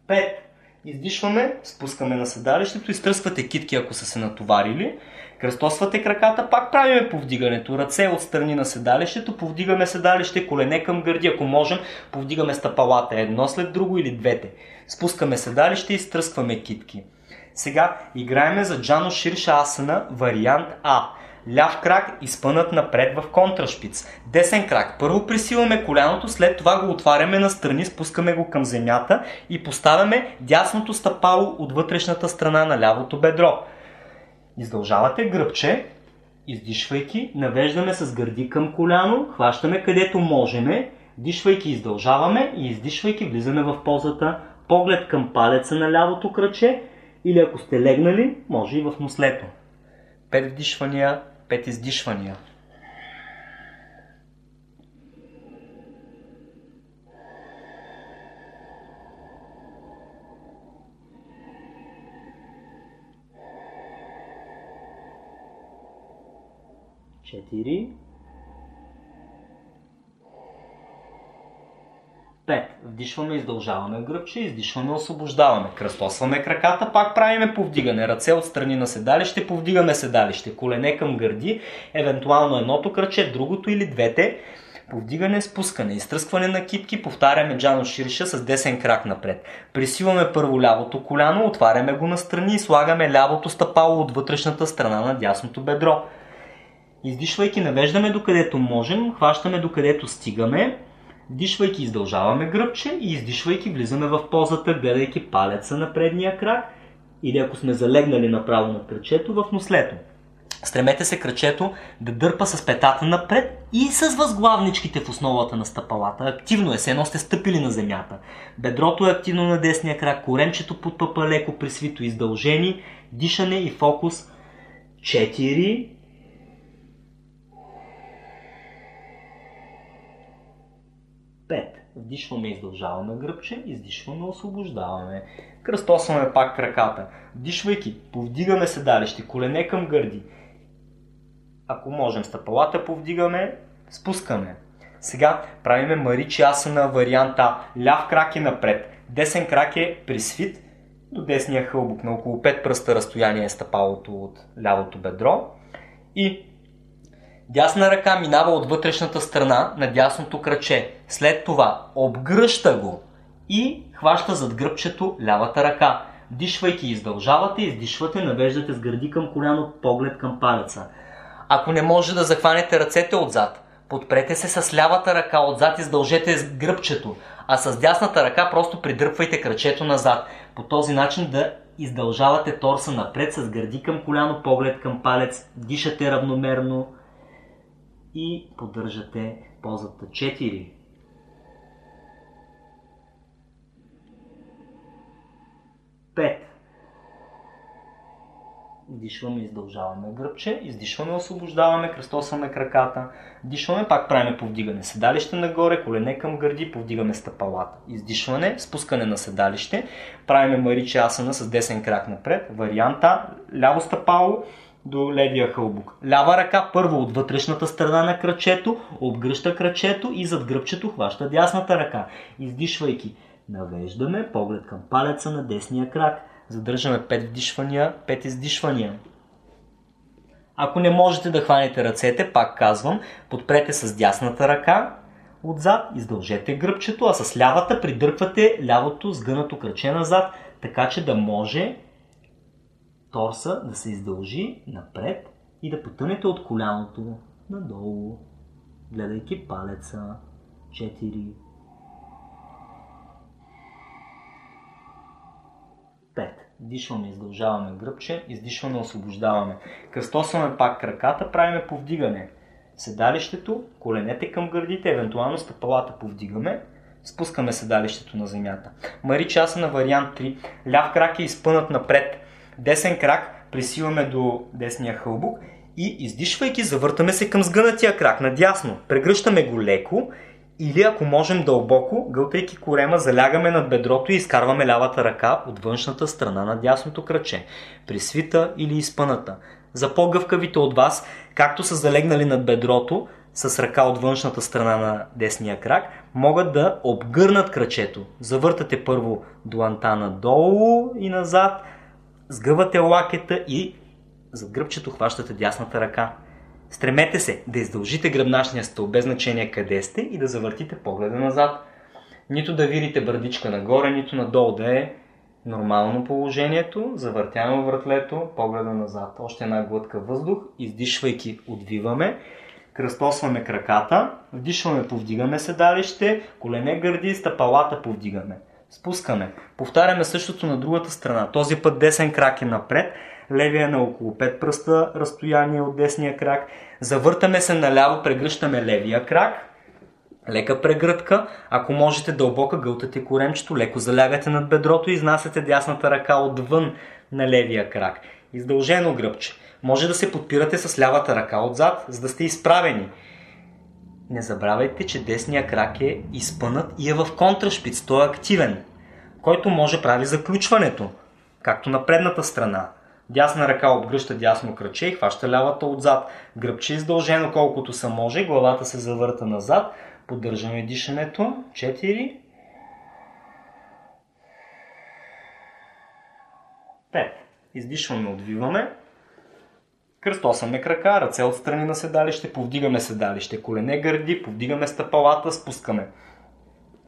5. Издишваме, спускаме на седалището, изтръсквате китки, ако са се натоварили. Кръстосвате краката, пак правиме повдигането. Ръце от страни на седалището, повдигаме седалище, колене към гърди, ако можем, повдигаме стъпалата едно след друго или двете. Спускаме седалище и изтръскваме китки. Сега играеме за Джано Ширша Асана, вариант А. Ляв крак изпънат напред в контрашпиц. Десен крак. Първо присилваме коляното, след това го отваряме настрани, спускаме го към земята и поставяме дясното стъпало от вътрешната страна на лявото бедро. Издължавате гръбче, издишвайки, навеждаме с гърди към коляно, хващаме където можеме, дишвайки издължаваме и издишвайки влизаме в позата, поглед към палеца на лявото кръче или ако сте легнали, може и в нослето. Пет вдишвания, пет издишвания. Четири. Пет. Вдишваме, издължаваме гръбче, издишваме, освобождаваме. Кръстосваме краката, пак правиме повдигане. Ръце от страни на седалище, повдигаме седалище. Колене към гърди, евентуално едното кръче, другото или двете. Повдигане, спускане, изтръскване на китки, повтаряме джано ширша с десен крак напред. Присиваме първо лявото коляно, отваряме го настрани и слагаме лявото стъпало от вътрешната страна на дясното бедро. Издишвайки, навеждаме докъдето можем, хващаме докъдето стигаме, Дишвайки издължаваме гръбче и издишвайки влизаме в позата, гледайки палеца на предния крак или ако сме залегнали направо на кръчето, в нослето. Стремете се кръчето да дърпа с петата напред и с възглавничките в основата на стъпалата. Активно е, се едно сте стъпили на земята. Бедрото е активно на десния крак, коремчето под пъпа леко присвито издължени, дишане и фокус 4, 5. Вдишваме, издължаваме гръбче, издишваме, освобождаваме. Кръстосваме пак краката. Вдишвайки, повдигаме седалище, колене към гърди. Ако можем стъпалата повдигаме, спускаме. Сега правиме маричи асана варианта. Ляв крак е напред, десен крак е присвит до десния хълбук. На около 5 пръста разстояние е стъпалото от лявото бедро. И Дясна ръка минава от вътрешната страна на дясното кръче. След това обгръща го и хваща зад гръбчето лявата ръка. Дишвайки издължавате, издишвате, навеждате с гърди към коляно, поглед към палеца. Ако не може да захванете ръцете отзад, подпрете се с лявата ръка отзад, издължете с гръбчето, а с дясната ръка просто придърпвайте кръчето назад. По този начин да издължавате торса напред с гърди към коляно, поглед към палец, дишате равномерно, и поддържате позата 4. Пет. Дишваме, издължаваме гръбче, издишваме, освобождаваме, кръстосваме краката, дишваме, пак правиме повдигане. Седалище нагоре, колене към гърди, повдигаме стъпалата. Издишване, спускане на седалище, правиме мариче асана с десен крак напред, варианта, ляво стъпало, до левия хълбук. Лява ръка първо от вътрешната страна на кръчето, обгръща кръчето и зад гръбчето хваща дясната ръка. Издишвайки, навеждаме поглед към палеца на десния крак. Задържаме 5 вдишвания, 5 издишвания. Ако не можете да хванете ръцете, пак казвам, подпрете с дясната ръка отзад, издължете гръбчето, а с лявата придърпвате лявото сгънато кръче назад, така че да може торса да се издължи напред и да потънете от коляното надолу, гледайки палеца. 4 5. Дишваме, издължаваме гръбче, издишваме, освобождаваме. Кръстосваме пак краката, правиме повдигане. Седалището, коленете към гърдите, евентуално стъпалата повдигаме, спускаме седалището на земята. Мари часа на вариант 3. Ляв крак е изпънат напред, десен крак присиваме до десния хълбук и издишвайки завъртаме се към сгънатия крак надясно. Прегръщаме го леко или ако можем дълбоко, гълтайки корема, залягаме над бедрото и изкарваме лявата ръка от външната страна на дясното кръче, присвита или изпъната. За по-гъвкавите от вас, както са залегнали над бедрото, с ръка от външната страна на десния крак, могат да обгърнат кръчето. Завъртате първо дланта надолу и назад, сгъвате лакета и зад гръбчето хващате дясната ръка. Стремете се да издължите гръбначния стълб, без значение къде сте и да завъртите погледа назад. Нито да видите бърдичка нагоре, нито надолу да е нормално положението, завъртяваме вратлето, погледа назад. Още една глътка въздух, издишвайки отвиваме, кръстосваме краката, вдишваме, повдигаме седалище, колене гърди, стъпалата повдигаме. Спускаме. Повтаряме същото на другата страна. Този път десен крак е напред, левия на около 5 пръста разстояние от десния крак. Завъртаме се наляво, прегръщаме левия крак, Лека прегръдка, ако можете дълбока гълтате коремчето, леко залягате над бедрото и изнасяте дясната ръка отвън на левия крак. Издължено гръбче. Може да се подпирате с лявата ръка отзад, за да сте изправени. Не забравяйте, че десния крак е изпънат и е в контрашпиц, той е активен, който може прави заключването, както на предната страна. Дясна ръка обгръща дясно кръче и хваща лявата отзад. Гръбче издължено колкото се може, главата се завърта назад, Поддържаме дишането. 4. 5. Издишваме, отвиваме. Кръстосаме крака, ръце отстрани на седалище, повдигаме седалище, колене гърди, повдигаме стъпалата, спускаме.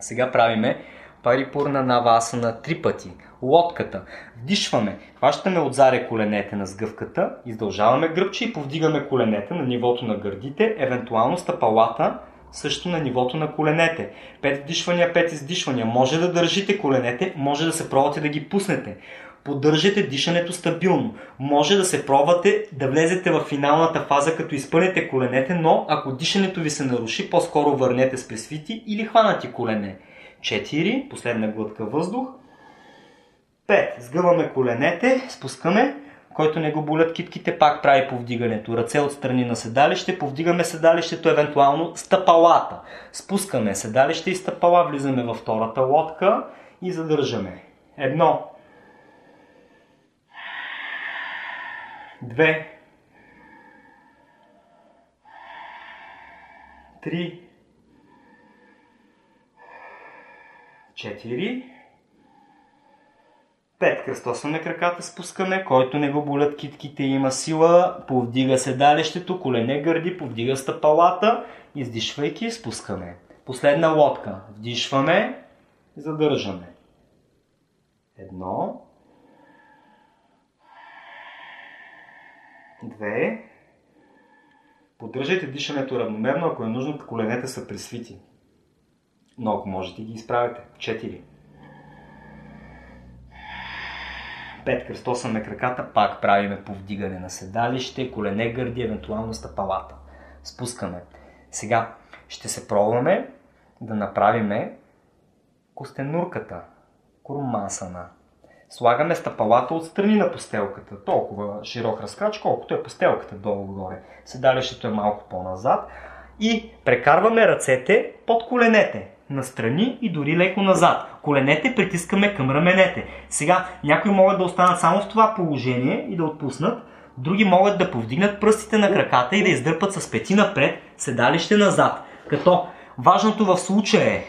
Сега правиме парипурна навасана три пъти. Лодката. Вдишваме. Хващаме отзаре коленете на сгъвката, издължаваме гръбче и повдигаме коленете на нивото на гърдите, евентуално стъпалата също на нивото на коленете. Пет вдишвания, пет издишвания. Може да държите коленете, може да се пробвате да ги пуснете. Поддържате дишането стабилно. Може да се пробвате да влезете в финалната фаза, като изпълнете коленете, но ако дишането ви се наруши, по-скоро върнете с пресвити или хванати колене. 4. Последна глътка въздух. 5. Сгъваме коленете, спускаме който не го болят китките, пак прави повдигането. Ръце от страни на седалище, повдигаме седалището, евентуално стъпалата. Спускаме седалище и стъпала, влизаме във втората лодка и задържаме. Едно. Две. Три. Четири. 5 кръстосваме краката, спускаме, който не го болят китките има сила, повдига седалището, колене гърди, повдига стъпалата, издишвайки, спускаме. Последна лодка. Вдишваме, задържаме. Едно. Две. Поддържайте дишането равномерно, ако е нужно, коленете са пресвити. Но ако можете ги изправите. Четири. 5 кръстосаме краката, пак правиме повдигане на седалище, колене гърди, евентуално стъпалата. Спускаме. Сега ще се пробваме да направиме костенурката, курмасана. Слагаме стъпалата отстрани на постелката, толкова широк разкрач, колкото е постелката долу-горе. Седалището е малко по-назад и прекарваме ръцете под коленете настрани и дори леко назад. Коленете притискаме към раменете. Сега някои могат да останат само в това положение и да отпуснат, други могат да повдигнат пръстите на краката и да издърпат с пети напред, седалище назад. Като важното в случая е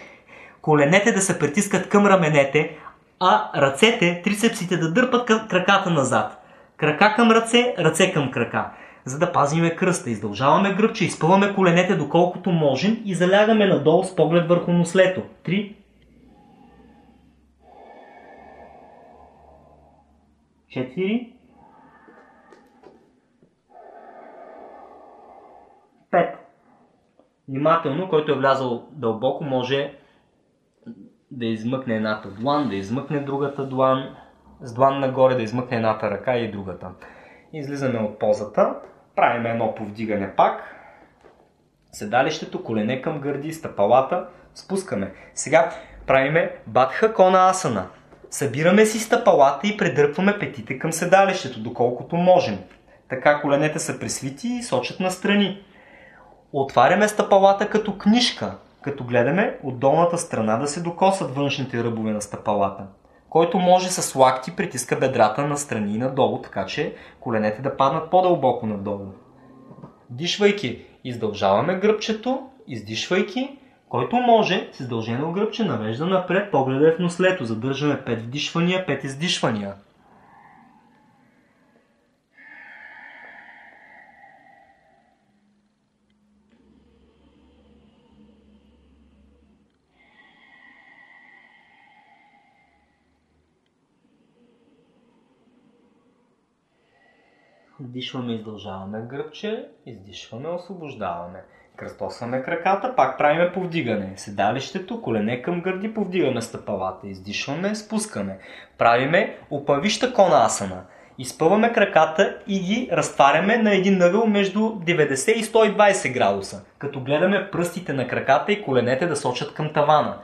коленете да се притискат към раменете, а ръцете, трицепсите да дърпат краката назад. Крака към ръце, ръце към крака за да пазиме кръста. Издължаваме гръбче, изпъваме коленете доколкото можем и залягаме надолу с поглед върху нослето. Три. Четири. Пет. Внимателно, който е влязал дълбоко, може да измъкне едната длан, да измъкне другата длан, с длан нагоре да измъкне едната ръка и другата. Излизаме от позата. Правим едно повдигане пак. Седалището, колене към гърди, стъпалата. Спускаме. Сега правиме Бадха Кона Асана. Събираме си стъпалата и предърпваме петите към седалището, доколкото можем. Така коленете са пресвити и сочат настрани. Отваряме стъпалата като книжка, като гледаме от долната страна да се докосат външните ръбове на стъпалата който може с лакти притиска бедрата на страни и надолу, така че коленете да паднат по-дълбоко надолу. Дишвайки, Издължаваме гръбчето, издишвайки. Който може, с издължено гръбче навежда напред, погледа е в нослето. Задържаме 5 вдишвания, 5 издишвания. Вдишваме, издължаваме гръбче, издишваме, освобождаваме. Кръстосваме краката, пак правиме повдигане. Седалището, колене към гърди, повдигаме стъпалата. Издишваме, спускаме. Правиме опавища конасана. Изпъваме краката и ги разтваряме на един ъгъл между 90 и 120 градуса, като гледаме пръстите на краката и коленете да сочат към тавана.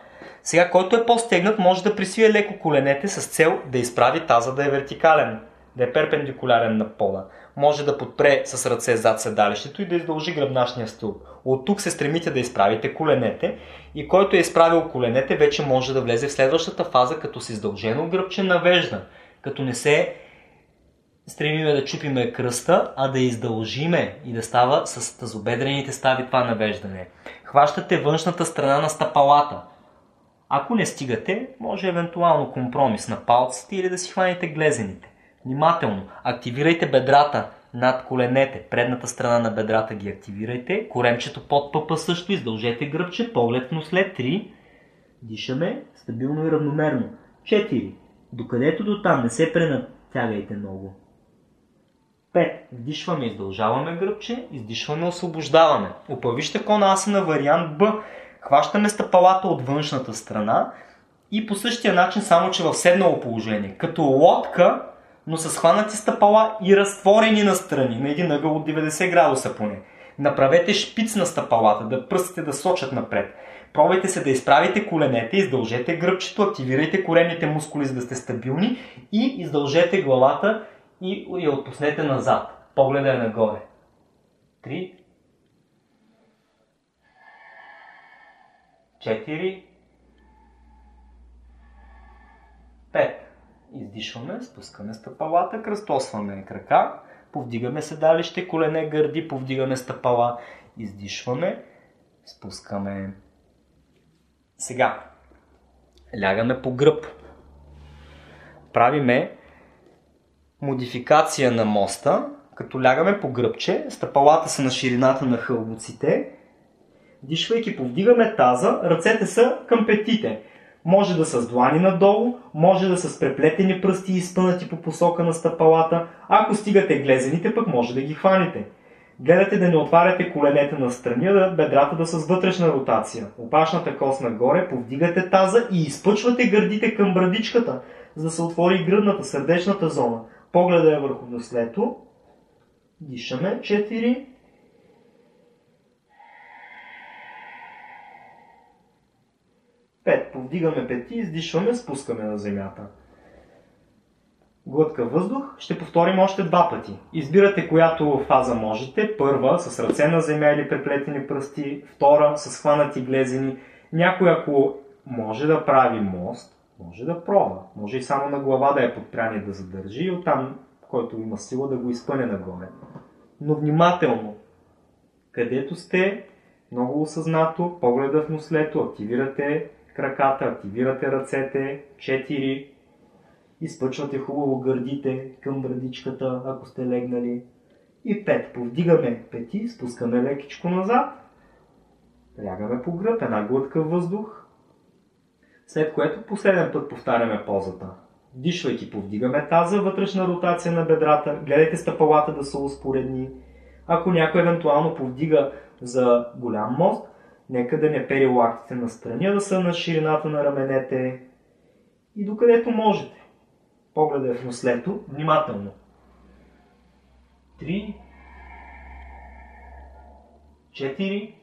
Сега, който е по-стегнат, може да присвие леко коленете с цел да изправи таза да е вертикален, да е перпендикулярен на пода може да подпре с ръце зад седалището и да издължи гръбначния стълб. От тук се стремите да изправите коленете и който е изправил коленете вече може да влезе в следващата фаза като с издължено гръбче навежда, като не се стремиме да чупиме кръста, а да издължиме и да става с тазобедрените стави това навеждане. Хващате външната страна на стъпалата. Ако не стигате, може евентуално компромис на палците или да си хванете глезените. Внимателно. Активирайте бедрата над коленете. Предната страна на бедрата ги активирайте. Коремчето под пъпа също. Издължете гръбче. Поглед но след 3. Дишаме стабилно и равномерно. 4. Докъдето до там не се пренатягайте много. 5. Вдишваме, издължаваме гръбче, издишваме, освобождаваме. Опавища конаса на вариант Б. Хващаме стъпалата от външната страна и по същия начин, само че в седнало положение. Като лодка но с хванати стъпала и разтворени настрани, на един ъгъл от 90 градуса поне. Направете шпиц на стъпалата, да пръстите да сочат напред. Пробайте се да изправите коленете, издължете гръбчето, активирайте коремните мускули, за да сте стабилни и издължете главата и я отпуснете назад. Погледа е нагоре. Три. Четири. Пет. Издишваме, спускаме стъпалата, кръстосваме крака, повдигаме седалище, колене, гърди, повдигаме стъпала, издишваме, спускаме. Сега, лягаме по гръб. Правиме модификация на моста, като лягаме по гръбче, стъпалата са на ширината на хълбоците, дишвайки повдигаме таза, ръцете са към петите. Може да са с длани надолу, може да са с преплетени пръсти и изпънати по посока на стъпалата. Ако стигате глезените, пък може да ги хванете. Гледате да не отваряте коленете на страни, а бедрата да с вътрешна ротация. Опашната кост нагоре, повдигате таза и изпъчвате гърдите към брадичката, за да се отвори гръдната, сърдечната зона. Погледа е върху наслето. Дишаме. 4, 5. Повдигаме пети, издишваме, спускаме на земята. Глътка въздух. Ще повторим още два пъти. Избирате която фаза можете. Първа с ръце на земя или преплетени пръсти. Втора с хванати глезени. Някой ако може да прави мост, може да пробва. Може и само на глава да е подпряне да задържи и оттам, който има сила да го изпъне нагоре. Но внимателно. Където сте, много осъзнато, погледа в нослето, активирате краката, активирате ръцете, 4, изпъчвате хубаво гърдите към брадичката, ако сте легнали. И 5. Повдигаме пети, спускаме лекичко назад, лягаме по гръб, една глътка въздух, след което последен път повтаряме позата. Дишвайки повдигаме таза, вътрешна ротация на бедрата, гледайте стъпалата да са успоредни. Ако някой евентуално повдига за голям мост, Нека да не пери лактите на страни, да са на ширината на раменете и докъдето можете. Погледа е в нослето, внимателно. Три, четири,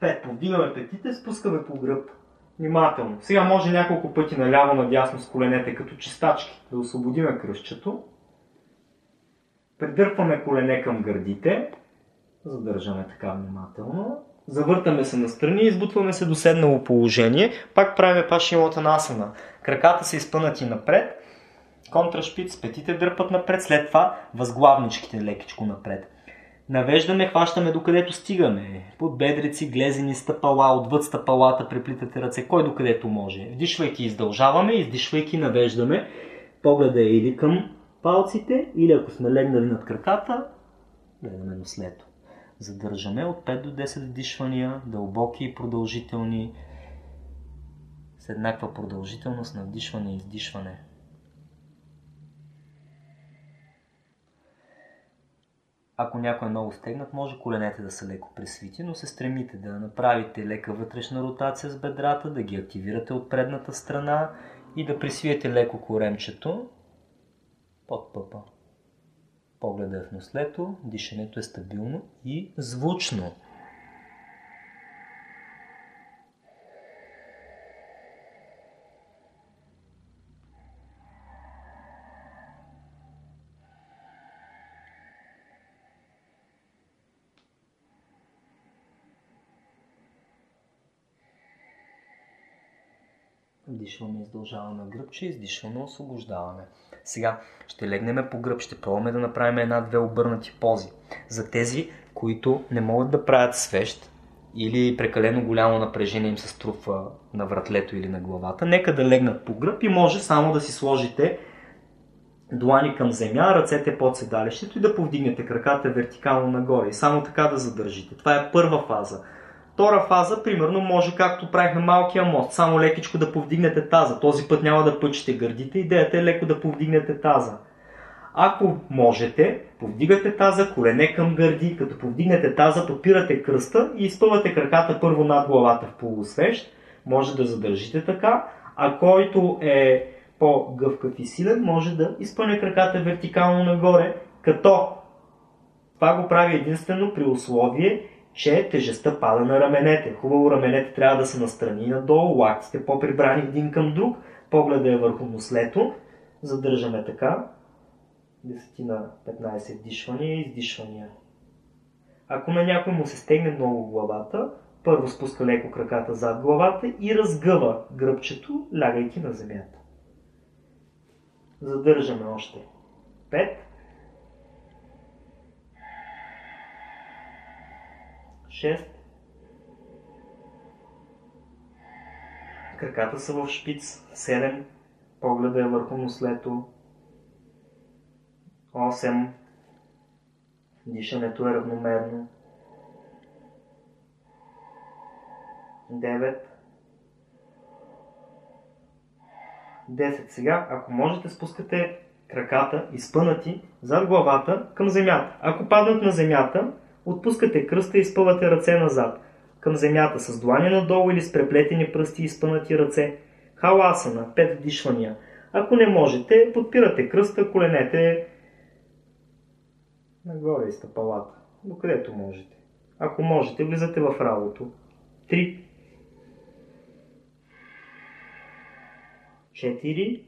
пет. Повдигаме петите, спускаме по гръб. Внимателно. Сега може няколко пъти наляво надясно с коленете, като чистачки, да освободиме кръщето. Придърпваме колене към гърдите. Задържаме така внимателно. Завъртаме се настрани и избутваме се до седнало положение. Пак правим пашимота насана. Краката са изпънати напред. контрашпиц, петите дърпат напред, след това възглавничките лекичко напред. Навеждаме, хващаме докъдето стигаме. Под бедрици, глезени, стъпала, отвъд стъпалата, преплитате ръце, кой докъдето може. Вдишвайки издължаваме, издишвайки навеждаме. Погледа е или към палците, или ако сме легнали над краката, гледаме на след. Задържаме от 5 до 10 вдишвания, дълбоки и продължителни, с еднаква продължителност на вдишване и издишване. Ако някой е много стегнат, може коленете да са леко пресвити, но се стремите да направите лека вътрешна ротация с бедрата, да ги активирате от предната страна и да присвиете леко коремчето под пъпа. Погледа е в нослето, дишането е стабилно и звучно. Вдишваме, издължаваме гръбче, издишваме, освобождаваме. Сега ще легнем по гръб, ще пробваме да направим една-две обърнати пози. За тези, които не могат да правят свещ или прекалено голямо напрежение им се струпва на вратлето или на главата, нека да легнат по гръб и може само да си сложите длани към земя, ръцете под седалището и да повдигнете краката вертикално нагоре и само така да задържите. Това е първа фаза. Втора фаза, примерно, може както правихме малкия мост, само лекичко да повдигнете таза. Този път няма да пъчите гърдите, идеята е леко да повдигнете таза. Ако можете, повдигате таза, колене към гърди, като повдигнете таза, подпирате кръста и изпъвате краката първо над главата в полусвещ. Може да задържите така, а който е по-гъвкав и силен, може да изпъне краката вертикално нагоре, като това го прави единствено при условие, че тежестта пада на раменете. Хубаво раменете трябва да са настрани и надолу, лактите по-прибрани един към друг, погледа е върху нослето. Задържаме така. 10 на 15 вдишвания и издишвания. Ако на някой му се стегне много главата, първо спуска леко краката зад главата и разгъва гръбчето, лягайки на земята. Задържаме още 5, 6. Краката са в шпиц. 7. Погледа е върху нослето. 8. Дишането е равномерно. 9. 10. Сега, ако можете, спускате краката, изпънати, зад главата към земята. Ако паднат на земята, Отпускате кръста и изпъвате ръце назад, към земята с длани надолу или с преплетени пръсти и изпънати ръце. Халасана, пет вдишвания. Ако не можете, подпирате кръста, коленете нагоре и стъпалата, докъдето можете. Ако можете, влизате в работа. Три. Четири.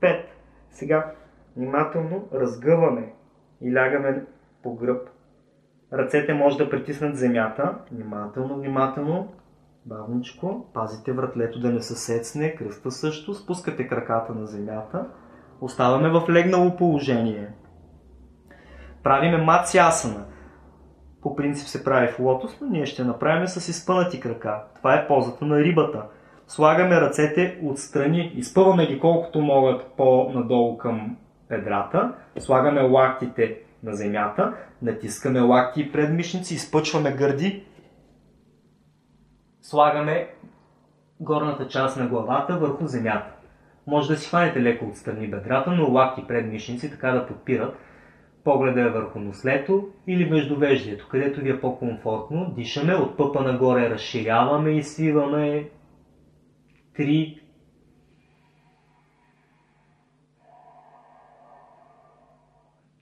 Пет. Сега Внимателно разгъваме и лягаме по гръб. Ръцете може да притиснат земята. Внимателно, внимателно. Бавничко. Пазите вратлето да не се сецне. Кръста също. Спускате краката на земята. Оставаме в легнало положение. Правиме мацясана. По принцип се прави в лотос, но ние ще направим с изпънати крака. Това е позата на рибата. Слагаме ръцете отстрани, изпъваме ги колкото могат по-надолу към бедрата, слагаме лактите на земята, натискаме лакти и предмишници, изпъчваме гърди, слагаме горната част на главата върху земята. Може да си хванете леко отстрани бедрата, но лакти предмишници така да подпират погледа е върху нослето или междувеждието, където ви е по-комфортно. Дишаме от пъпа нагоре, разширяваме и свиваме 3,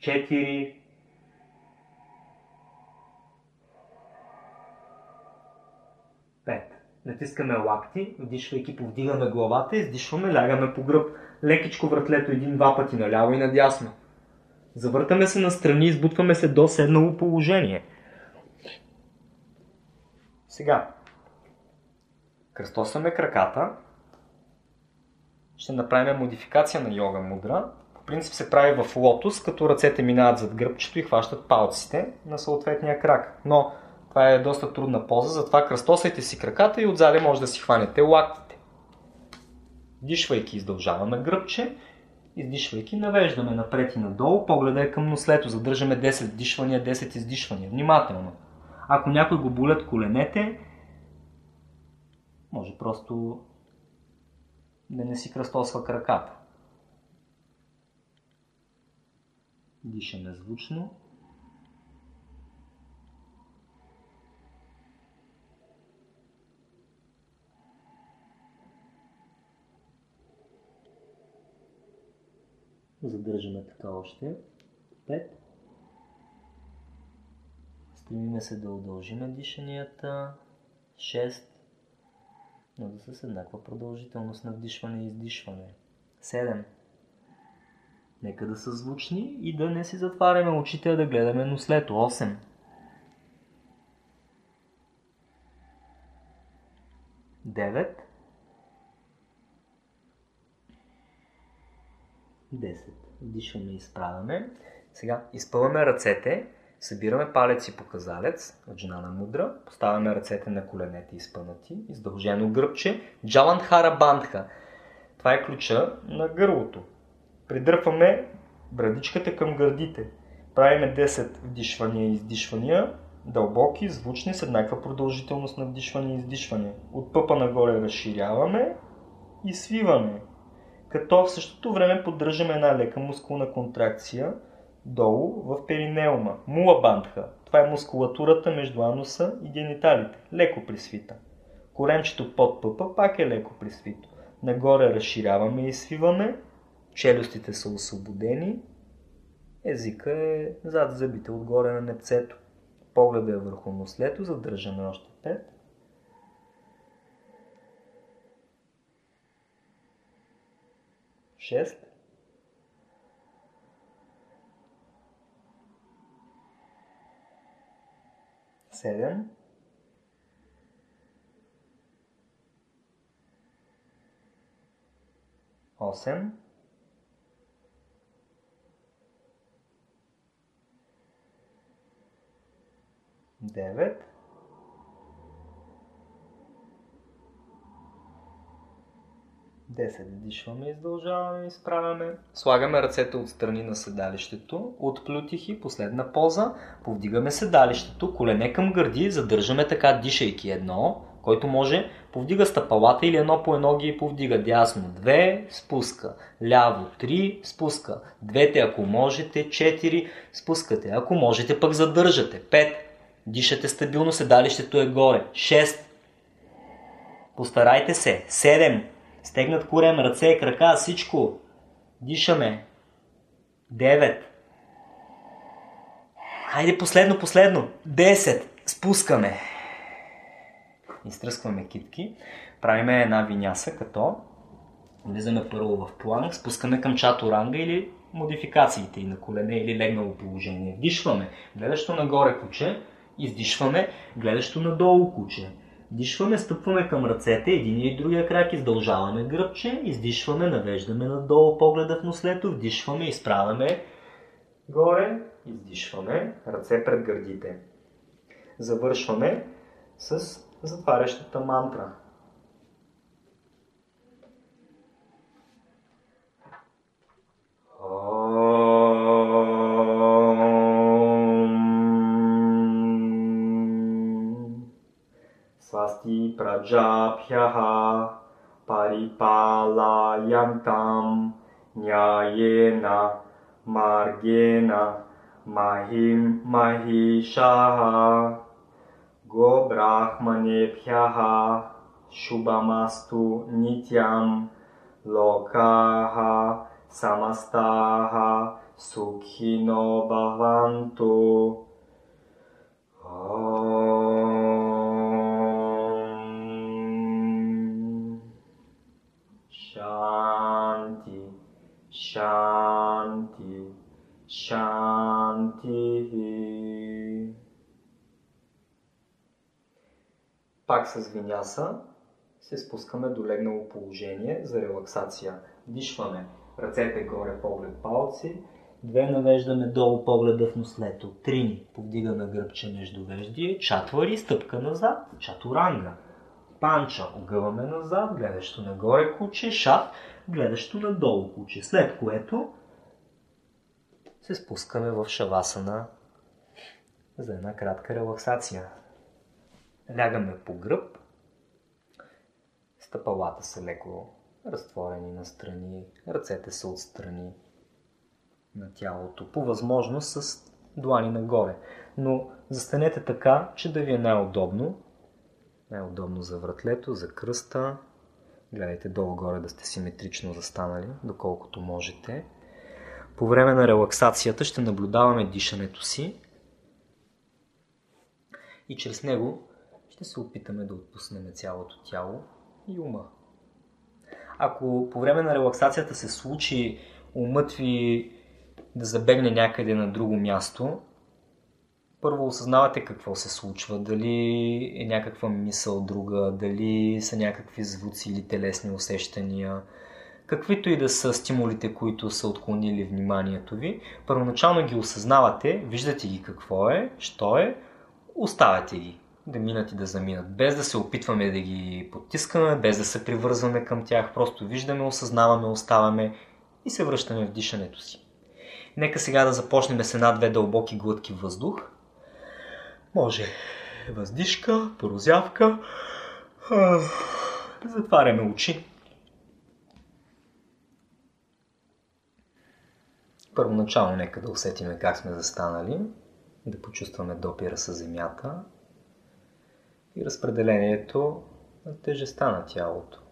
4, Пет. Натискаме лакти, вдишвайки, повдигаме главата, издишваме, лягаме по гръб. Лекичко вратлето един-два пъти наляво и надясно. Завъртаме се настрани, избутваме се до седнало положение. Сега. Кръстосаме краката, ще направим модификация на йога мудра. Принцип се прави в лотос, като ръцете минават зад гръбчето и хващат палците на съответния крак. Но това е доста трудна поза, затова кръстосайте си краката и отзади може да си хванете лактите. Дишвайки издължаваме гръбче, издишвайки навеждаме напред и надолу, погледа е към нослето, задържаме 10 дишвания, 10 издишвания. Внимателно. Ако някой го болят коленете, може просто да не си кръстосва краката. Дишаме звучно. Задържаме така още. 5. Стремиме се да удължиме дишанията. 6. Но да са с еднаква продължителност на вдишване и издишване. 7. Нека да са звучни и да не си затваряме очите, а да гледаме нослето. 8. 9. 10. Вдишваме и изправяме. Сега изпъваме ръцете, събираме палец и показалец жена на мудра, поставяме ръцете на коленете изпънати, издължено гръбче, джаландхара бандха. Това е ключа на гърлото. Придърпваме брадичката към гърдите. Правиме 10 вдишвания и издишвания, дълбоки, звучни, с еднаква продължителност на вдишване и издишване. От пъпа нагоре разширяваме и свиваме като в същото време поддържаме една лека мускулна контракция долу в перинеума, мула бандха. Това е мускулатурата между ануса и гениталите, леко присвита. Коремчето под пъпа пак е леко присвито. Нагоре разширяваме и свиваме, челюстите са освободени, езика е зад зъбите, отгоре на непцето. Погледа е върху нослето, задържаме още 5. 6. Седем. Осем. Девет. 10 дишваме, издължаваме, изправяме. Слагаме ръцете от страни на седалището, от плютихи, последна поза, повдигаме седалището, колене към гърди, задържаме така, дишайки едно, който може, повдига стъпалата или едно по едно ги повдига. Дясно 2, спуска. Ляво 3, спуска. Двете, ако можете, 4, спускате. Ако можете, пък задържате. 5, дишате стабилно, седалището е горе. 6, постарайте се. 7, Стегнат корем, ръце, крака, всичко. Дишаме. Девет. Хайде последно, последно. Десет. Спускаме. Изтръскваме китки. Правиме една виняса, като влизаме първо в планък, спускаме към чатуранга или модификациите и на колене или легнало положение. Дишваме. Гледащо нагоре куче, издишваме, гледащо надолу куче. Дишваме, стъпваме към ръцете, един и другия крак, издължаваме гръбче, издишваме, навеждаме надолу погледа в нослето, вдишваме, изправяме горе, издишваме, ръце пред гърдите. Завършваме с затварящата мантра. स्वस्ति प्रजाभ्यः परिपालयन्तं न्यायेन मार्गेण महिं महिषाः गोब्राह्मणेभ्यः शुभमस्तु नित्यं लोकाः समस्ताः सुखिनो भवन्तु Shanti, Shanti. Пак с виняса се спускаме до легнало положение за релаксация. Дишваме ръцете горе, поглед палци. Две навеждаме долу погледа в нослето. Три ни повдигаме гръбче между веждие. Чатвари, стъпка назад. Чатуранга. Панча, огъваме назад, гледащо нагоре куче. Шат, гледащо надолу куче. След което се спускаме в шавасана за една кратка релаксация. Лягаме по гръб, стъпалата са леко разтворени на страни, ръцете са отстрани на тялото, по възможност с длани нагоре. Но застанете така, че да ви е най-удобно. Най-удобно за вратлето, за кръста. Гледайте долу-горе да сте симетрично застанали, доколкото можете. По време на релаксацията ще наблюдаваме дишането си и чрез него ще се опитаме да отпуснем цялото тяло и ума. Ако по време на релаксацията се случи умът ви да забегне някъде на друго място, първо осъзнавате какво се случва, дали е някаква мисъл друга, дали са някакви звуци или телесни усещания, каквито и да са стимулите, които са отклонили вниманието ви, първоначално ги осъзнавате, виждате ги какво е, що е, оставяте ги да минат и да заминат, без да се опитваме да ги потискаме, без да се привързваме към тях, просто виждаме, осъзнаваме, оставаме и се връщаме в дишането си. Нека сега да започнем с една-две дълбоки глътки въздух. Може въздишка, порозявка. Затваряме очи. Първоначално нека да усетиме как сме застанали, да почувстваме допира с земята и разпределението на тежеста на тялото.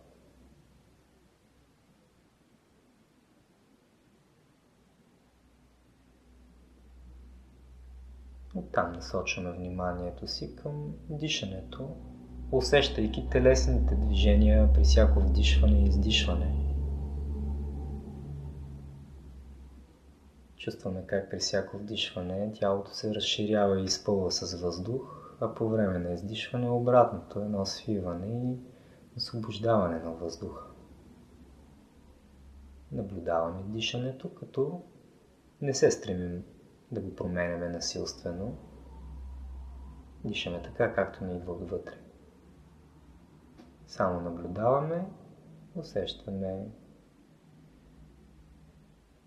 Оттам насочваме вниманието си към дишането, усещайки телесните движения при всяко вдишване и издишване. Чувстваме как при всяко вдишване тялото се разширява и изпълва с въздух, а по време на издишване обратното, едно свиване и освобождаване на въздуха. Наблюдаваме дишането, като не се стремим да го променяме насилствено. Дишаме така, както ни идва отвътре. Само наблюдаваме, усещаме,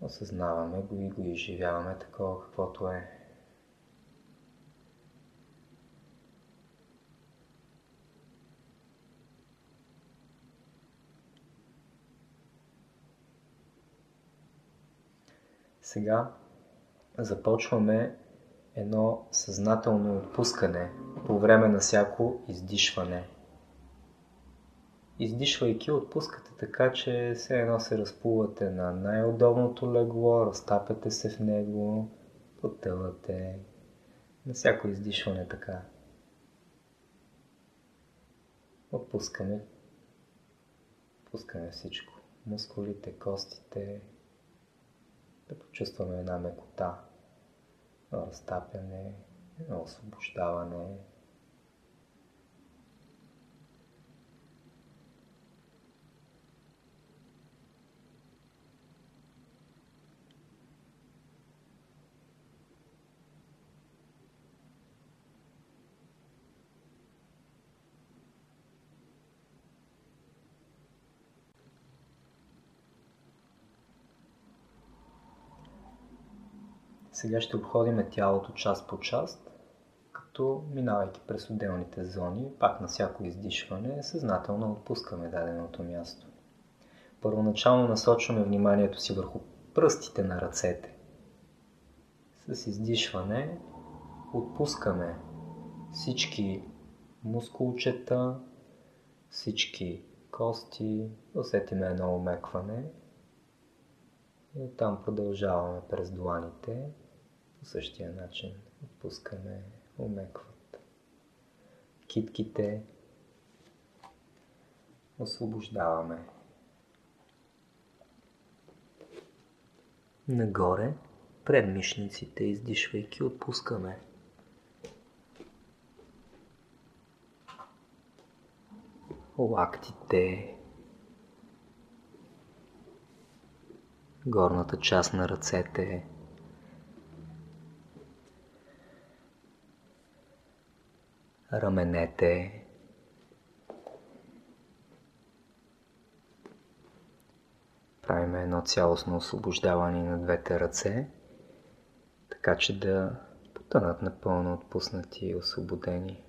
осъзнаваме го и го изживяваме такова каквото е. Сега започваме едно съзнателно отпускане по време на всяко издишване. Издишвайки, отпускате така, че все едно се разпувате на най-удобното легло, разтапяте се в него, потъвате. На всяко издишване така. Отпускаме. Отпускаме всичко. Мускулите, костите, да почувстваме една мекота, разтапяне, освобождаване. Сега ще обходим тялото част по част, като минавайки през отделните зони, пак на всяко издишване, съзнателно отпускаме даденото място. Първоначално насочваме вниманието си върху пръстите на ръцете. С издишване отпускаме всички мускулчета, всички кости, усетиме едно омекване и оттам продължаваме през дланите по същия начин отпускаме, умекват. Китките освобождаваме. Нагоре, пред мишниците, издишвайки, отпускаме. лактите, горната част на ръцете, раменете, правим едно цялостно освобождаване на двете ръце, така че да потънат напълно отпуснати и освободени.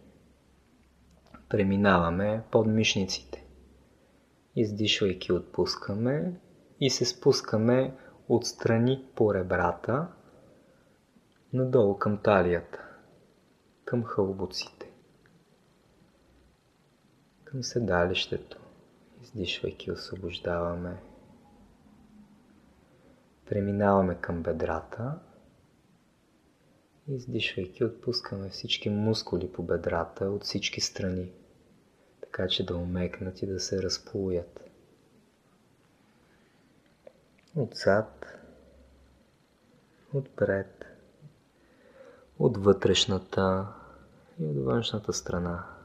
Преминаваме под мишниците. Издишвайки отпускаме и се спускаме отстрани по ребрата, надолу към талията, към хълбоците, към седалището. Издишвайки освобождаваме. Преминаваме към бедрата. Издишвайки отпускаме всички мускули по бедрата от всички страни, така че да умекнат и да се разплуят. Отзад, отпред, от вътрешната и от външната страна.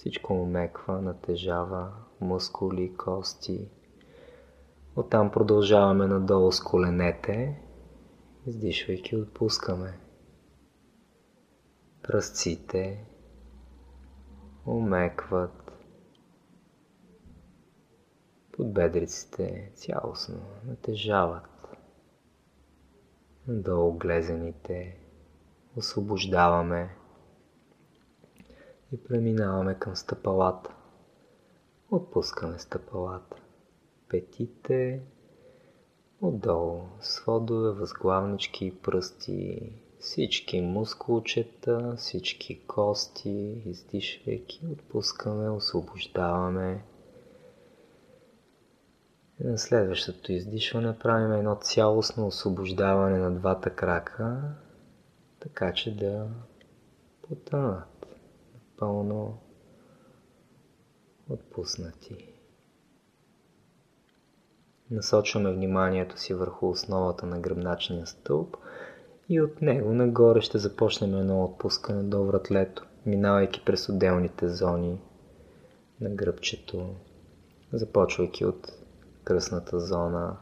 Всичко умеква, натежава, мускули, кости, Оттам продължаваме надолу с коленете, издишвайки отпускаме. Пръстците умекват подбедриците цялостно натежават. Надолу глезените освобождаваме и преминаваме към стъпалата. Отпускаме стъпалата. Петите, отдолу, сводове, възглавнички пръсти, всички мускулчета, всички кости, издишвайки, отпускаме, освобождаваме. На следващото издишване правим едно цялостно освобождаване на двата крака, така че да потънат напълно отпуснати. Насочваме вниманието си върху основата на гръбначния стълб и от него нагоре ще започнем едно отпускане до вратлето, минавайки през отделните зони на гръбчето, започвайки от кръсната зона.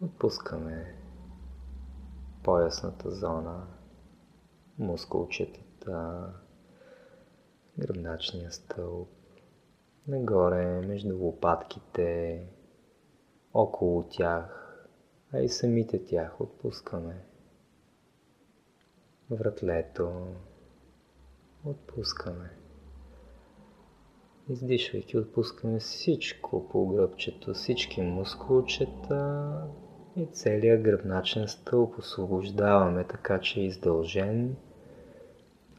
Отпускаме поясната зона, мускулчетата, гръбначния стълб, нагоре, между лопатките, около тях, а и самите тях отпускаме. Вратлето отпускаме. Издишвайки отпускаме всичко по гръбчето, всички мускулчета и целият гръбначен стълб освобождаваме така, че е издължен,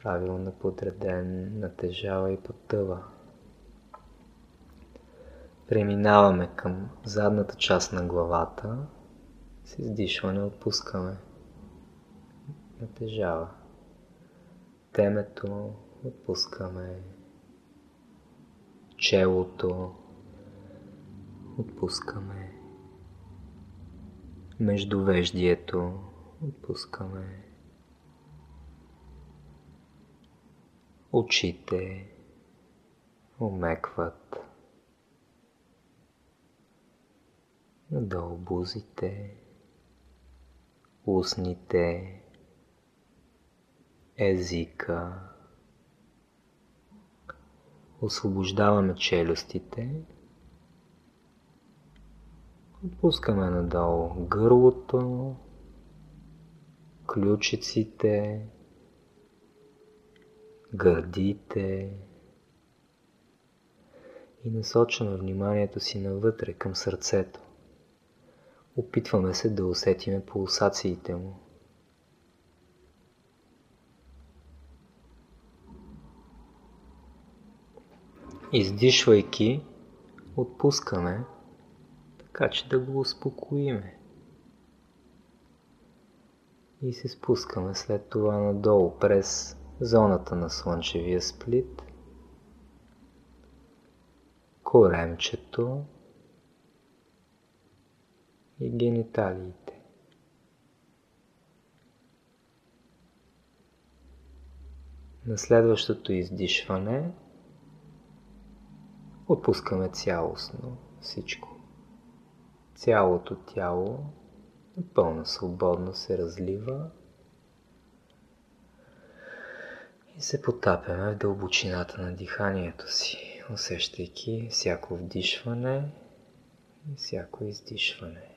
правилно подреден, натежава и потъва. Преминаваме към задната част на главата. С издишване отпускаме. Натежава. Темето отпускаме. Челото отпускаме. Междувеждието отпускаме. Очите омекват. надолу бузите, устните, езика. Освобождаваме челюстите. Отпускаме надолу гърлото, ключиците, гърдите и насочваме вниманието си навътре към сърцето. Опитваме се да усетиме пулсациите му. Издишвайки, отпускаме, така че да го успокоиме. И се спускаме след това надолу през зоната на слънчевия сплит, коремчето, и гениталиите. На следващото издишване Отпускаме цялостно всичко. Цялото тяло напълно свободно се разлива се потапяме в дълбочината на диханието си, усещайки всяко вдишване и всяко издишване.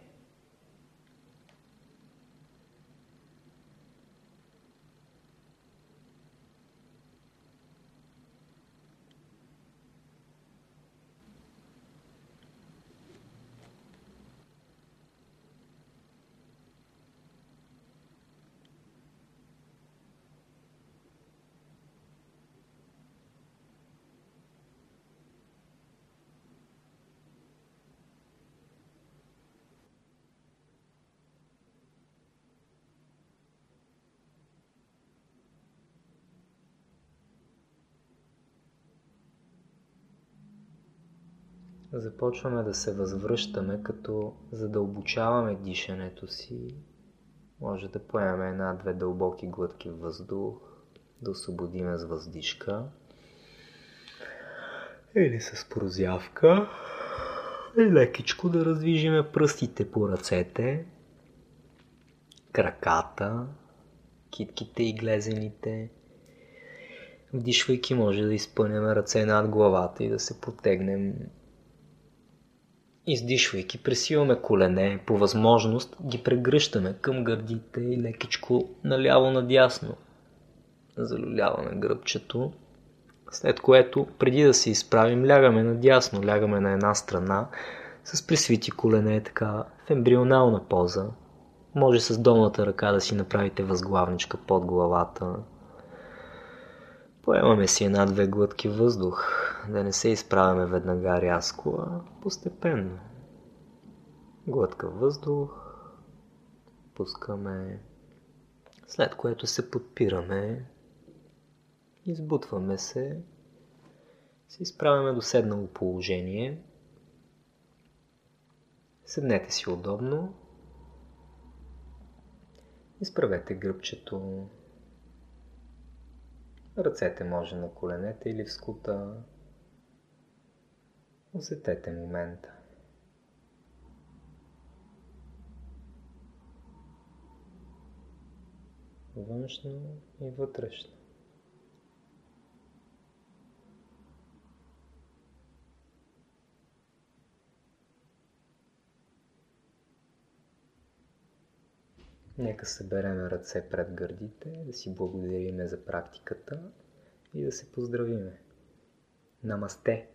Започваме да се възвръщаме, като задълбочаваме дишането си. Може да поемем една-две дълбоки глътки въздух, да освободиме с въздишка или с прозявка и лекичко да раздвижиме пръстите по ръцете, краката, китките и глезените. Вдишвайки може да изпънем ръце над главата и да се потегнем Издишвайки, пресиваме колене, по възможност ги прегръщаме към гърдите и лекичко наляво-надясно. Залюляваме гръбчето, след което, преди да се изправим, лягаме надясно, лягаме на една страна, с пресвити колене, така в ембрионална поза. Може с долната ръка да си направите възглавничка под главата. Поемаме си една-две глътки въздух, да не се изправяме веднага рязко, а постепенно. Глътка въздух, пускаме, след което се подпираме, избутваме се, се изправяме до седнало положение. Седнете си удобно, изправете гръбчето, ръцете може на коленете или в скута, Усетете момента. Външно и вътрешно. Нека съберем ръце пред гърдите, да си благодариме за практиката и да се поздравиме. Намасте!